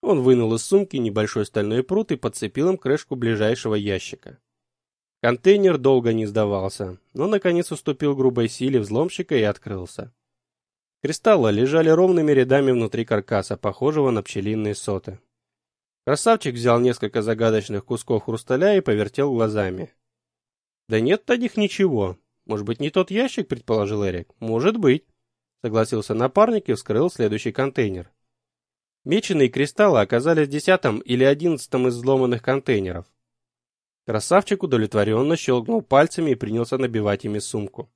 Он вынул из сумки небольшой стальной прут и подцепил им крышку ближайшего ящика. Контейнер долго не сдавался, но наконец уступил грубой силе взломщика и открылся. Кристаллы лежали ровными рядами внутри каркаса, похожего на пчелиные соты. Красавчик взял несколько загадочных кусков хрусталя и повертел глазами. Да нет на них ничего. Может быть, не тот ящик, предположил Эрик. Может быть, согласился напарник и вскрыл следующий контейнер. Меченые кристаллы оказались десятым или одиннадцатым из взломанных контейнеров. Красавчик удовлетворенно щелкнул пальцами и принялся набивать ими сумку.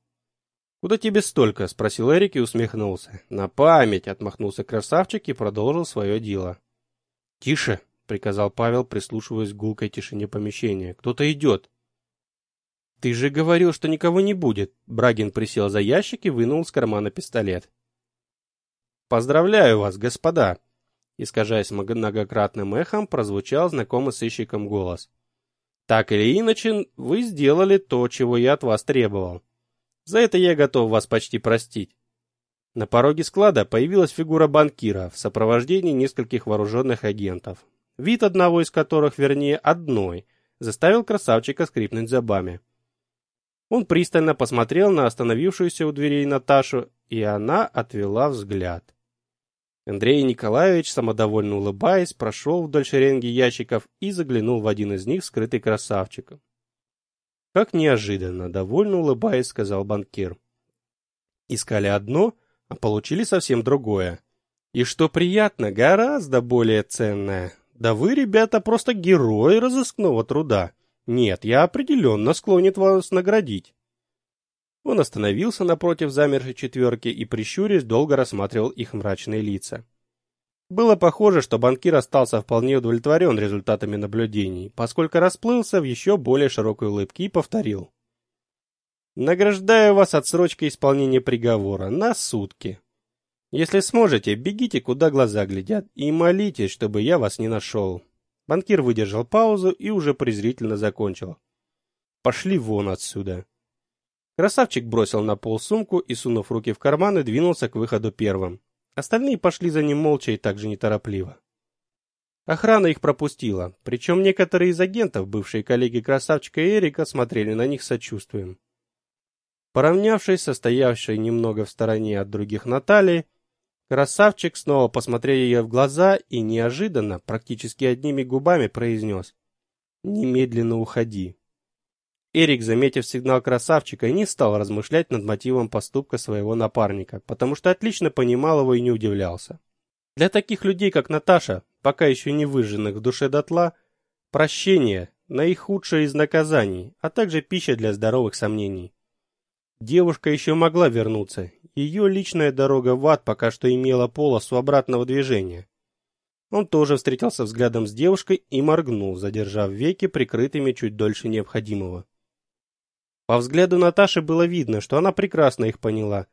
«Куда тебе столько?» — спросил Эрик и усмехнулся. «На память!» — отмахнулся красавчик и продолжил свое дело. «Тише!» — приказал Павел, прислушиваясь к гулкой тишине помещения. «Кто-то идет!» Ты же говорил, что никого не будет. Брагин присел за ящик и вынул из кармана пистолет. Поздравляю вас, господа. искажаясь многократным эхом, прозвучал знакомый сыщиком голос. Так или иначе, вы сделали то, чего я от вас требовал. За это я готов вас почти простить. На пороге склада появилась фигура банкира в сопровождении нескольких вооруженных агентов, вид одного из которых, вернее, одной, заставил красавчика скрипнуть зубами. Он пристально посмотрел на остановившуюся у дверей Наташу, и она отвела взгляд. Андрей Николаевич, самодовольно улыбаясь, прошел вдоль шеренги ящиков и заглянул в один из них, скрытый красавчиком. «Как неожиданно!» — довольно улыбаясь, сказал банкир. «Искали одно, а получили совсем другое. И что приятно, гораздо более ценное. Да вы, ребята, просто герои разыскного труда. Нет, я определенно склонен вас наградить». Он остановился напротив замершей четверки и, прищурясь, долго рассматривал их мрачные лица. Было похоже, что банкир остался вполне удовлетворен результатами наблюдений, поскольку расплылся в еще более широкой улыбке и повторил. «Награждаю вас отсрочкой исполнения приговора на сутки. Если сможете, бегите, куда глаза глядят, и молитесь, чтобы я вас не нашел». Банкир выдержал паузу и уже презрительно закончил. «Пошли вон отсюда». Красавчик бросил на пол сумку и, сунув руки в карманы, двинулся к выходу первым. Остальные пошли за ним молча и также неторопливо. Охрана их пропустила, причем некоторые из агентов, бывшие коллеги красавчика Эрика, смотрели на них сочувствием. Поравнявшись со стоявшей немного в стороне от других Натальей, красавчик снова посмотрел ее в глаза и неожиданно, практически одними губами произнес «Немедленно уходи». Эрик, заметив сигнал красавчика, не стал размышлять над мотивом поступка своего напарника, потому что отлично понимал его и не удивлялся. Для таких людей, как Наташа, пока еще не выжженных в душе дотла, прощение – наихудшее из наказаний, а также пища для здоровых сомнений. Девушка еще могла вернуться, ее личная дорога в ад пока что имела полосу обратного движения. Он тоже встретился взглядом с девушкой и моргнул, задержав веки прикрытыми чуть дольше необходимого. По взгляду Наташи было видно, что она прекрасно их поняла,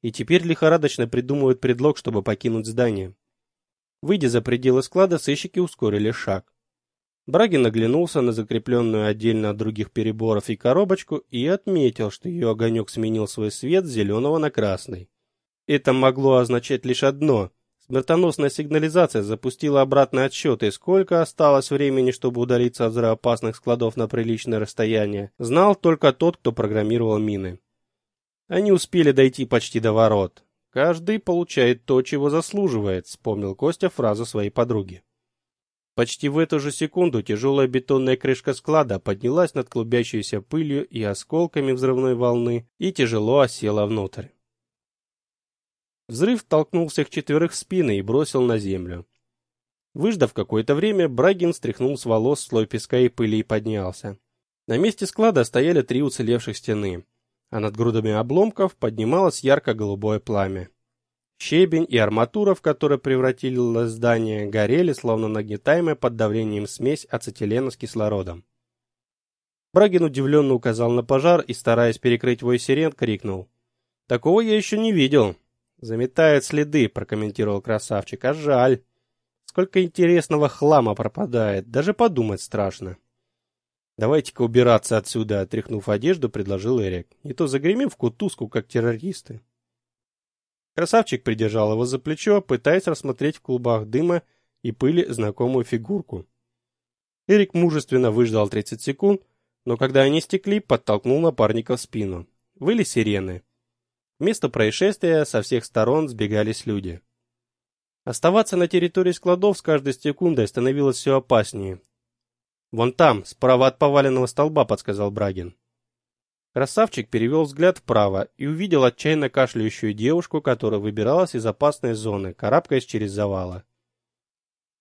и теперь лихорадочно придумывает предлог, чтобы покинуть здание. Выйдя за пределы склада, сыщики ускорили шаг. Брагин оглянулся на закрепленную отдельно от других переборов и коробочку и отметил, что ее огонек сменил свой свет с зеленого на красный. Это могло означать лишь одно Смертоносная сигнализация запустила обратный отсчет, и сколько осталось времени, чтобы удалиться от взрывоопасных складов на приличное расстояние, знал только тот, кто программировал мины. Они успели дойти почти до ворот. Каждый получает то, чего заслуживает, вспомнил Костя фразу своей подруги. Почти в эту же секунду тяжелая бетонная крышка склада поднялась над клубящейся пылью и осколками взрывной волны и тяжело осела внутрь. Взрыв толкнул всех четверых в спины и бросил на землю. Выждав какое-то время, Брагин стряхнул с волос слой песка и пыли и поднялся. На месте склада стояли три уцелевших стены, а над грудами обломков поднималось ярко-голубое пламя. Щебень и арматура, в которой превратилось здание, горели, словно нагнетаемая под давлением смесь ацетилена с кислородом. Брагин удивленно указал на пожар и, стараясь перекрыть вой сирен, крикнул. «Такого я еще не видел. Заметают следы, прокомментировал красавчик. А жаль. Сколько интересного хлама пропадает, даже подумать страшно. Давайте-ка убираться отсюда, отряхнув одежду, предложил Эрик. Не то загремим в кутузку, как террористы. Красавчик придержал его за плечо, пытаясь рассмотреть в клубах дыма и пыли знакомую фигурку. Эрик мужественно выждал 30 секунд, но когда они стекли, подтолкнул напарника в спину. Выли сирены. Место происшествия со всех сторон сбегались люди. Оставаться на территории складов с каждой секундой становилось все опаснее. «Вон там, справа от поваленного столба», — подсказал Брагин. Красавчик перевел взгляд вправо и увидел отчаянно кашляющую девушку, которая выбиралась из опасной зоны, карабкаясь через завалы.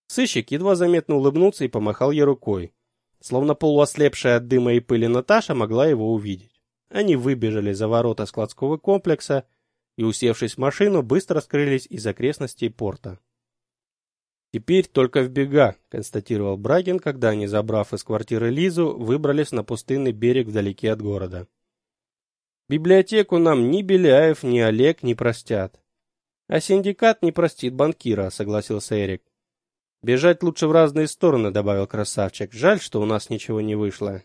Сыщик едва заметно улыбнулся и помахал ей рукой. Словно полуослепшая от дыма и пыли Наташа могла его увидеть. Они выбежали за ворота складского комплекса и, усевшись в машину, быстро скрылись из окрестностей порта. «Теперь только в бега», — констатировал Брагин, когда они, забрав из квартиры Лизу, выбрались на пустынный берег вдалеке от города. «Библиотеку нам ни Беляев, ни Олег не простят». «А синдикат не простит банкира», — согласился Эрик. Бежать лучше в разные стороны, добавил красавчик. Жаль, что у нас ничего не вышло.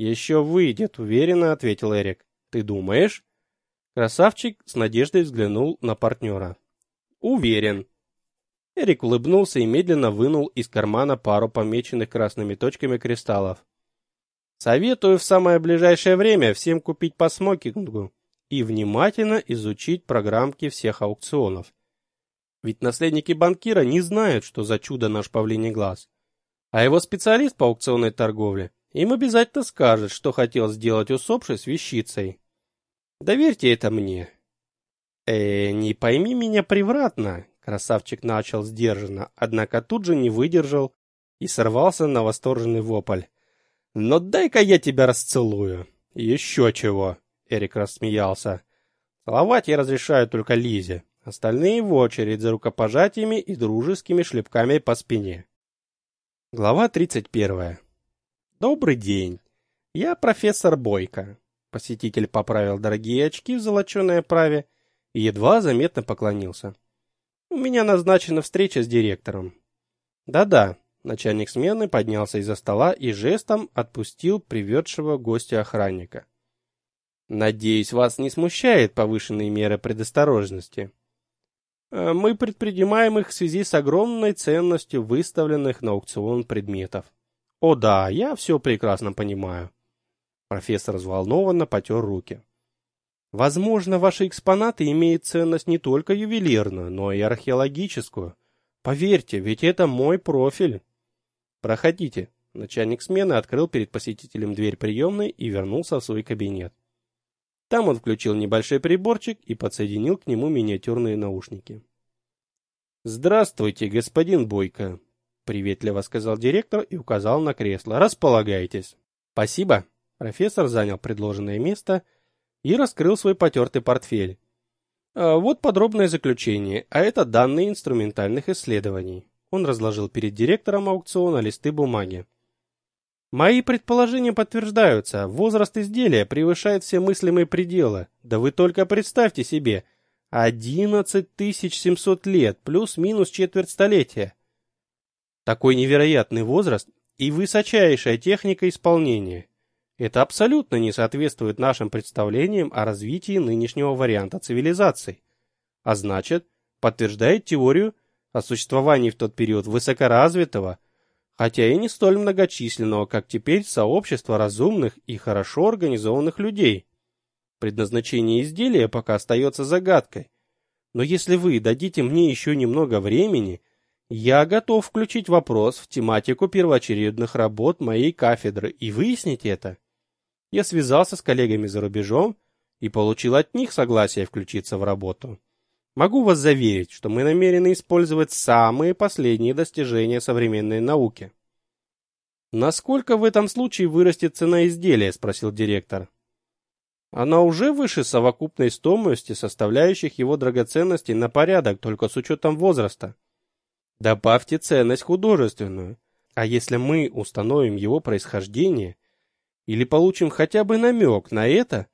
Еще выйдет, уверенно ответил Эрик. Ты думаешь? Красавчик с надеждой взглянул на партнера. Уверен. Эрик улыбнулся и медленно вынул из кармана пару помеченных красными точками кристаллов. Советую в самое ближайшее время всем купить по смокингу и внимательно изучить программки всех аукционов. Ведь наследники банкира не знают, что за чудо наш павлиний глаз. А его специалист по аукционной торговле им обязательно скажет, что хотел сделать усопший с вещицей. Доверьте это мне. Э, не пойми меня превратно, красавчик начал сдержанно, однако тут же не выдержал и сорвался на восторженный вопль. Но дай-ка я тебя расцелую. Еще чего, Эрик рассмеялся. Целовать я разрешаю только Лизе. Остальные в очередь за рукопожатиями и дружескими шлепками по спине. Глава 31. Добрый день. Я профессор Бойко. Посетитель поправил дорогие очки в золоченой оправе и едва заметно поклонился. У меня назначена встреча с директором. Да-да, начальник смены поднялся из-за стола и жестом отпустил приведшего гостя охранника. Надеюсь, вас не смущает повышенные меры предосторожности. Э, мы предпринимаем их в связи с огромной ценностью выставленных на аукцион предметов. О да, я все прекрасно понимаю. Профессор взволнованно потер руки. Возможно, ваши экспонаты имеют ценность не только ювелирную, но и археологическую. Поверьте, ведь это мой профиль. Проходите. Начальник смены открыл перед посетителем дверь приемной и вернулся в свой кабинет. Там он включил небольшой приборчик и подсоединил к нему миниатюрные наушники. «Здравствуйте, господин Бойко», — приветливо сказал директор и указал на кресло. «Располагайтесь». «Спасибо». Профессор занял предложенное место и раскрыл свой потертый портфель. А вот подробное заключение, а это данные инструментальных исследований. Он разложил перед директором аукциона листы бумаги. Мои предположения подтверждаются. Возраст изделия превышает все мыслимые пределы. Да вы только представьте себе. 11 700 лет, плюс-минус четверть столетия. Такой невероятный возраст и высочайшая техника исполнения. Это абсолютно не соответствует нашим представлениям о развитии нынешнего варианта цивилизации. А значит, подтверждает теорию о существовании в тот период высокоразвитого, хотя и не столь многочисленного, как теперь, сообщества разумных и хорошо организованных людей. Предназначение изделия пока остается загадкой. Но если вы дадите мне еще немного времени, я готов включить вопрос в тематику первоочередных работ моей кафедры и выяснить это. Я связался с коллегами за рубежом и получил от них согласие включиться в работу. Могу вас заверить, что мы намерены использовать самые последние достижения современной науки. Насколько в этом случае вырастет цена изделия, спросил директор. Она уже выше совокупной стоимости составляющих его драгоценностей на порядок, только с учетом возраста. Добавьте ценность художественную. А если мы установим его происхождение или получим хотя бы намек на это,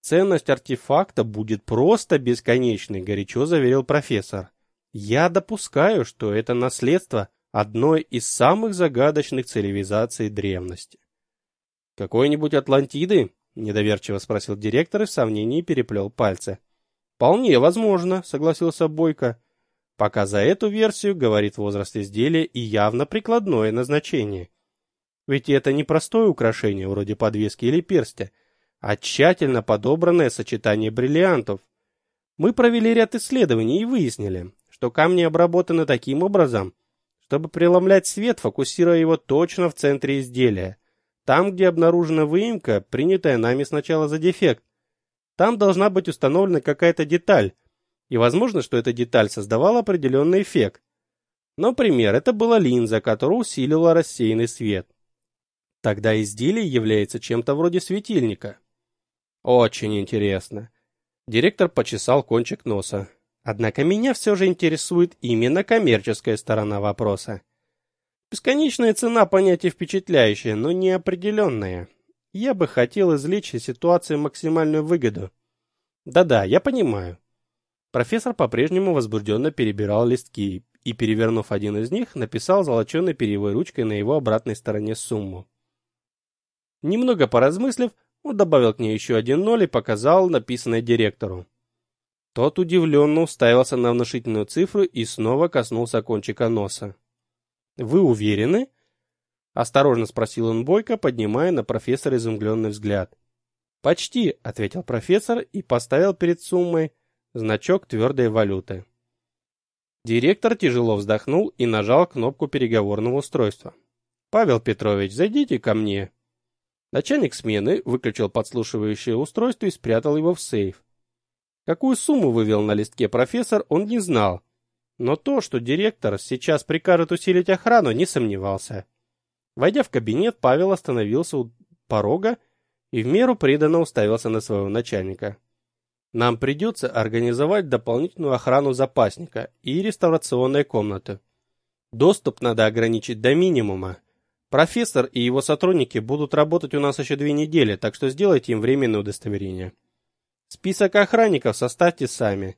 Ценность артефакта будет просто бесконечной, горячо заверил профессор. Я допускаю, что это наследство одной из самых загадочных цивилизаций древности. Какой-нибудь Атлантиды? недоверчиво спросил директор и в сомнении переплел пальцы. Вполне возможно, согласился Бойко. Пока за эту версию говорит возраст изделия и явно прикладное назначение. Ведь это не простое украшение вроде подвески или перстя, а тщательно подобранное сочетание бриллиантов. Мы провели ряд исследований и выяснили, что камни обработаны таким образом, чтобы преломлять свет, фокусируя его точно в центре изделия. Там, где обнаружена выемка, принятая нами сначала за дефект, там должна быть установлена какая-то деталь, и возможно, что эта деталь создавала определенный эффект. Например, это была линза, которая усиливала рассеянный свет. Тогда изделие является чем-то вроде светильника. Очень интересно. Директор почесал кончик носа. Однако меня все же интересует именно коммерческая сторона вопроса. Бесконечная цена понятие впечатляющее, но неопределенное. Я бы хотел извлечь из ситуации максимальную выгоду. Да-да, я понимаю. Профессор по-прежнему возбужденно перебирал листки и, перевернув один из них, написал золоченой перьевой ручкой на его обратной стороне сумму. Немного поразмыслив, он добавил к ней еще один ноль и показал написанное директору. Тот удивленно уставился на внушительную цифру и снова коснулся кончика носа. «Вы уверены?» — осторожно спросил он Бойко, поднимая на профессора изумленный взгляд. «Почти», — ответил профессор и поставил перед суммой значок твердой валюты. Директор тяжело вздохнул и нажал кнопку переговорного устройства. «Павел Петрович, зайдите ко мне». Начальник смены выключил подслушивающее устройство и спрятал его в сейф. Какую сумму вывел на листке профессор, он не знал. Но то, что директор сейчас прикажет усилить охрану, не сомневался. Войдя в кабинет, Павел остановился у порога и в меру преданно уставился на своего начальника. Нам придется организовать дополнительную охрану запасника и реставрационные комнаты. Доступ надо ограничить до минимума. Профессор и его сотрудники будут работать у нас еще две недели, так что сделайте им временное удостоверение. Список охранников составьте сами.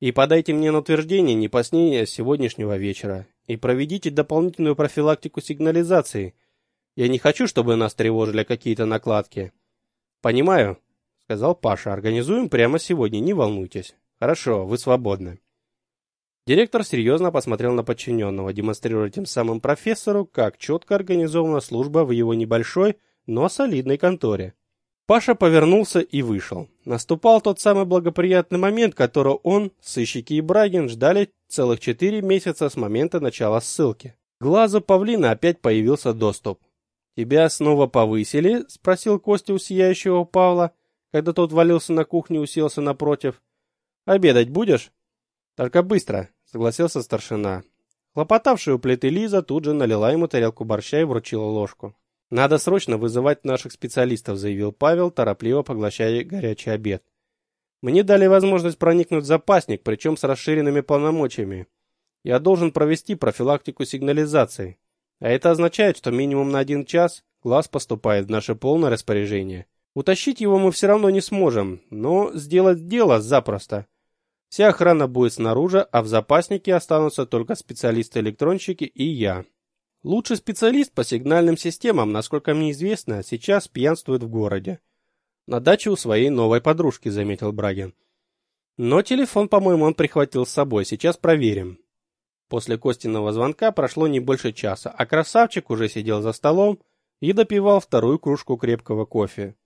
И подайте мне на утверждение не позднее сегодняшнего вечера. И проведите дополнительную профилактику сигнализации. Я не хочу, чтобы нас тревожили какие-то накладки. Понимаю, сказал Паша. Организуем прямо сегодня, не волнуйтесь. Хорошо, вы свободны. Директор серьезно посмотрел на подчиненного, демонстрируя тем самым профессору, как четко организована служба в его небольшой, но солидной конторе. Паша повернулся и вышел. Наступал тот самый благоприятный момент, которого он, сыщики и Брагин ждали целых четыре месяца с момента начала ссылки. Глазу павлина опять появился доступ. «Тебя снова повысили?» — спросил Костя у сияющего Павла, когда тот валился на кухню и уселся напротив. «Обедать будешь?» «Только быстро», — согласился старшина. Хлопотавшая у плиты Лиза тут же налила ему тарелку борща и вручила ложку. «Надо срочно вызывать наших специалистов», — заявил Павел, торопливо поглощая горячий обед. «Мне дали возможность проникнуть в запасник, причем с расширенными полномочиями. Я должен провести профилактику сигнализации. А это означает, что минимум на один час глаз поступает в наше полное распоряжение. Утащить его мы все равно не сможем, но сделать дело запросто. Вся охрана будет снаружи, а в запаснике останутся только специалисты-электронщики и я. Лучший специалист по сигнальным системам, насколько мне известно, сейчас пьянствует в городе. На даче у своей новой подружки, заметил Брагин. Но телефон, по-моему, он прихватил с собой. Сейчас проверим. После Костиного звонка прошло не больше часа, а красавчик уже сидел за столом и допивал вторую кружку крепкого кофе.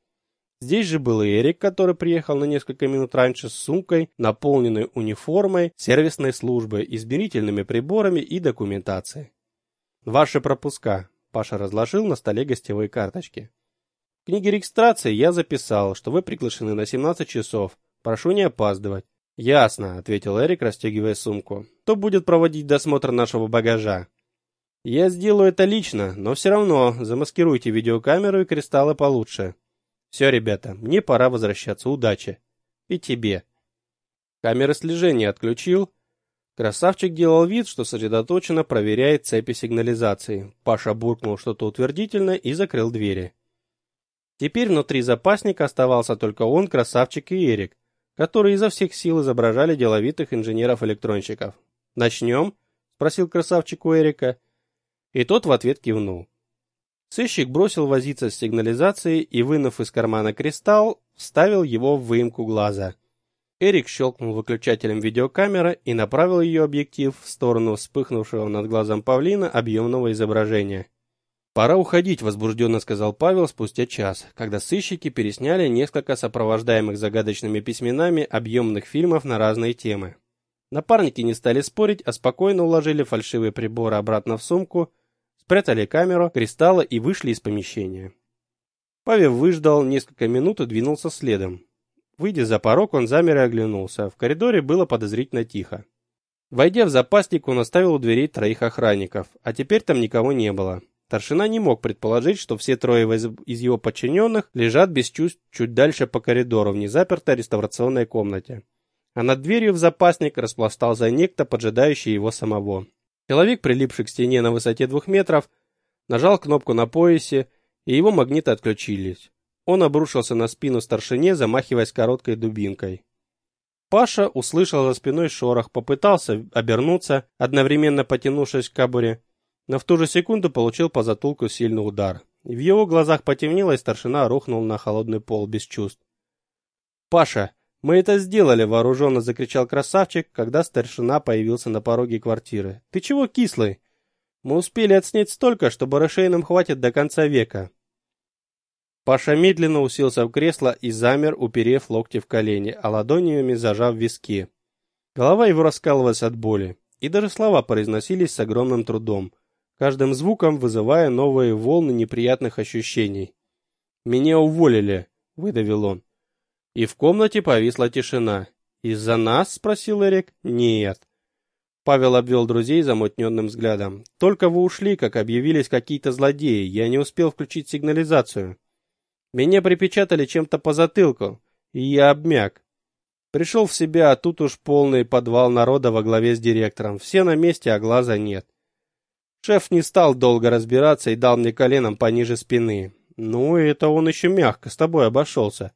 Здесь же был Эрик, который приехал на несколько минут раньше с сумкой, наполненной униформой, сервисной службы, измерительными приборами и документацией. Ваши пропуска. Паша разложил на столе гостевые карточки. В книге регистрации я записал, что вы приглашены на 17 часов. Прошу не опаздывать. Ясно, ответил Эрик, расстегивая сумку. Кто будет проводить досмотр нашего багажа? Я сделаю это лично, но все равно замаскируйте видеокамеру и кристаллы получше. Все, ребята, мне пора возвращаться. Удачи. И тебе. Камеры слежения отключил. Красавчик делал вид, что сосредоточенно проверяет цепи сигнализации. Паша буркнул что-то утвердительно и закрыл двери. Теперь внутри запасника оставался только он, красавчик и Эрик, которые изо всех сил изображали деловитых инженеров-электронщиков. «Начнем?» — спросил красавчик у Эрика. И тот в ответ кивнул. Сыщик бросил возиться с сигнализацией и, вынув из кармана кристалл, вставил его в выемку глаза. Эрик щелкнул выключателем видеокамеры и направил ее объектив в сторону вспыхнувшего над глазом павлина объемного изображения. «Пора уходить», — возбужденно сказал Павел спустя час, когда сыщики пересняли несколько сопровождаемых загадочными письменами объемных фильмов на разные темы. Напарники не стали спорить, а спокойно уложили фальшивые приборы обратно в сумку спрятали камеру, кристаллы и вышли из помещения. Павел выждал несколько минут и двинулся следом. Выйдя за порог, он замер и оглянулся. В коридоре было подозрительно тихо. Войдя в запасник, он оставил у дверей троих охранников, а теперь там никого не было. Старшина не мог предположить, что все трое из его подчиненных лежат без чувств чуть дальше по коридору в незапертой реставрационной комнате. А над дверью в запасник распластался некто, поджидающий его самого. Человек, прилипший к стене на высоте двух метров, нажал кнопку на поясе, и его магниты отключились. Он обрушился на спину старшине, замахиваясь короткой дубинкой. Паша услышал за спиной шорох, попытался обернуться, одновременно потянувшись к кобуре, но в ту же секунду получил по затылку сильный удар. В его глазах потемнело, и старшина рухнул на холодный пол без чувств. «Паша, мы это сделали!» – вооруженно закричал красавчик, когда старшина появился на пороге квартиры. «Ты чего кислый? Мы успели отснять столько, что барышей нам хватит до конца века». Паша медленно уселся в кресло и замер, уперев локти в колени, а ладонями зажав виски. Голова его раскалывалась от боли, и даже слова произносились с огромным трудом каждым звуком вызывая новые волны неприятных ощущений. «Меня уволили», — выдавил он. И в комнате повисла тишина. «Из-за нас?» — спросил Эрик. «Нет». Павел обвел друзей замутненным взглядом. «Только вы ушли, как объявились какие-то злодеи. Я не успел включить сигнализацию. Меня припечатали чем-то по затылку, и я обмяк. Пришел в себя, а тут уж полный подвал народа во главе с директором. Все на месте, а глаза нет. Шеф не стал долго разбираться и дал мне коленом пониже спины. Ну, это он еще мягко с тобой обошелся.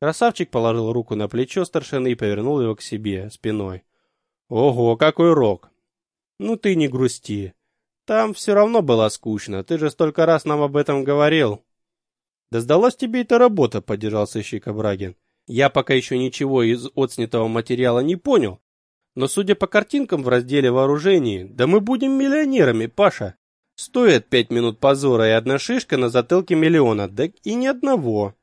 Красавчик положил руку на плечо старшины и повернул его к себе спиной. Ого, какой рок! Ну ты не грусти. Там все равно было скучно, ты же столько раз нам об этом говорил. Да сдалась тебе эта работа, поддержал сыщик Абрагин. Я пока еще ничего из отснятого материала не понял, но судя по картинкам в разделе вооружений, да мы будем миллионерами, Паша. Стоит пять минут позора и одна шишка на затылке миллиона, да и ни одного.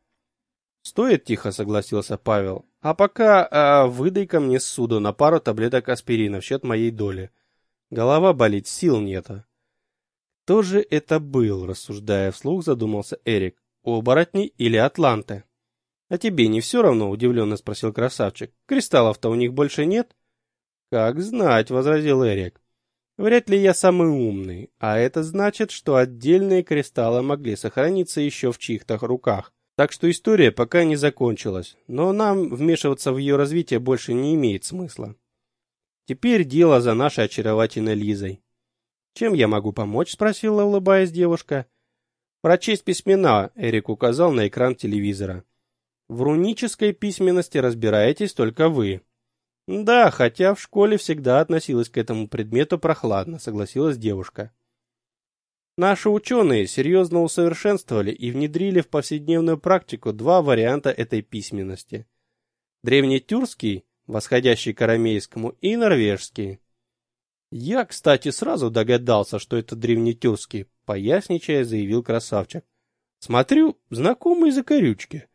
Стоит, тихо согласился Павел. А пока а, выдай-ка мне суду на пару таблеток аспирина в счет моей доли. Голова болит, сил нет. Кто же это был, рассуждая вслух, задумался Эрик. Оборотни или атланты? А тебе не все равно, удивленно спросил красавчик. Кристаллов-то у них больше нет? «Как знать», — возразил Эрик. «Вряд ли я самый умный, а это значит, что отдельные кристаллы могли сохраниться еще в чьих-то руках. Так что история пока не закончилась, но нам вмешиваться в ее развитие больше не имеет смысла. Теперь дело за нашей очаровательной Лизой. «Чем я могу помочь?» — спросила, улыбаясь девушка. «Прочесть письмена», — Эрик указал на экран телевизора. «В рунической письменности разбираетесь только вы». Да, хотя в школе всегда относилась к этому предмету прохладно, согласилась девушка. Наши ученые серьезно усовершенствовали и внедрили в повседневную практику два варианта этой письменности. Древнетюркский, восходящий к арамейскому, и норвежский. Я, кстати, сразу догадался, что это древнетюркский, поясничая, заявил красавчик. Смотрю, знакомые закорючки.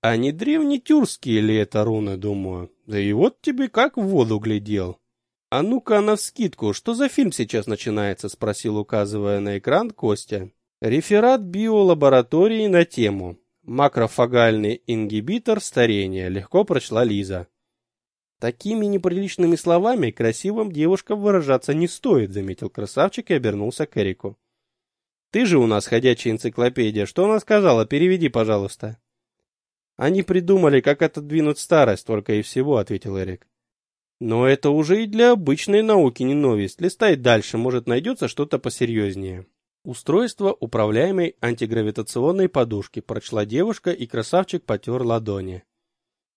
А не древнетюркские ли это руны, думаю. Да и вот тебе как в воду глядел. А ну-ка навскидку, что за фильм сейчас начинается, спросил, указывая на экран Костя. Реферат биолаборатории на тему макрофагальный ингибитор старения, легко прочла Лиза. Такими неприличными словами красивым девушкам выражаться не стоит, заметил красавчик и обернулся к Эрику. Ты же у нас ходячая энциклопедия, что она сказала? Переведи, пожалуйста. Они придумали, как отодвинуть старость, только и всего, ответил Эрик. Но это уже и для обычной науки не новость. Листай дальше, может, найдется что-то посерьезнее. Устройство управляемой антигравитационной подушки прочла девушка, и красавчик потер ладони.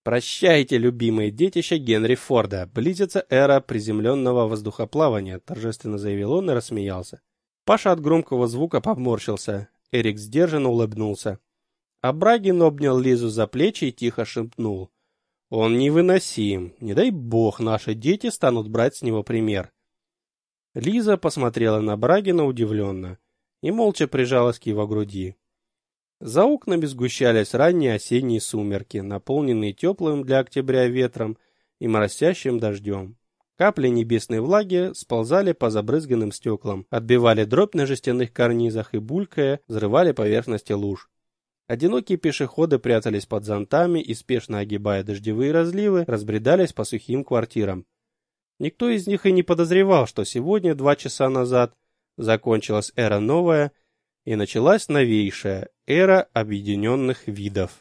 Прощайте, любимые детища Генри Форда. Близится эра приземленного воздухоплавания, торжественно заявил он и рассмеялся. Паша от громкого звука поморщился. Эрик сдержанно улыбнулся. Абрагин обнял Лизу за плечи и тихо шепнул. «Он невыносим. Не дай бог наши дети станут брать с него пример». Лиза посмотрела на Брагина удивленно и молча прижалась к его груди. За окнами сгущались ранние осенние сумерки, наполненные теплым для октября ветром и моросящим дождем. Капли небесной влаги сползали по забрызганным стеклам, отбивали дробь на жестяных карнизах и, булькая, взрывали поверхности луж. Одинокие пешеходы прятались под зонтами и, спешно огибая дождевые разливы, разбредались по сухим квартирам. Никто из них и не подозревал, что сегодня, два часа назад, закончилась эра новая и началась новейшая эра объединенных видов.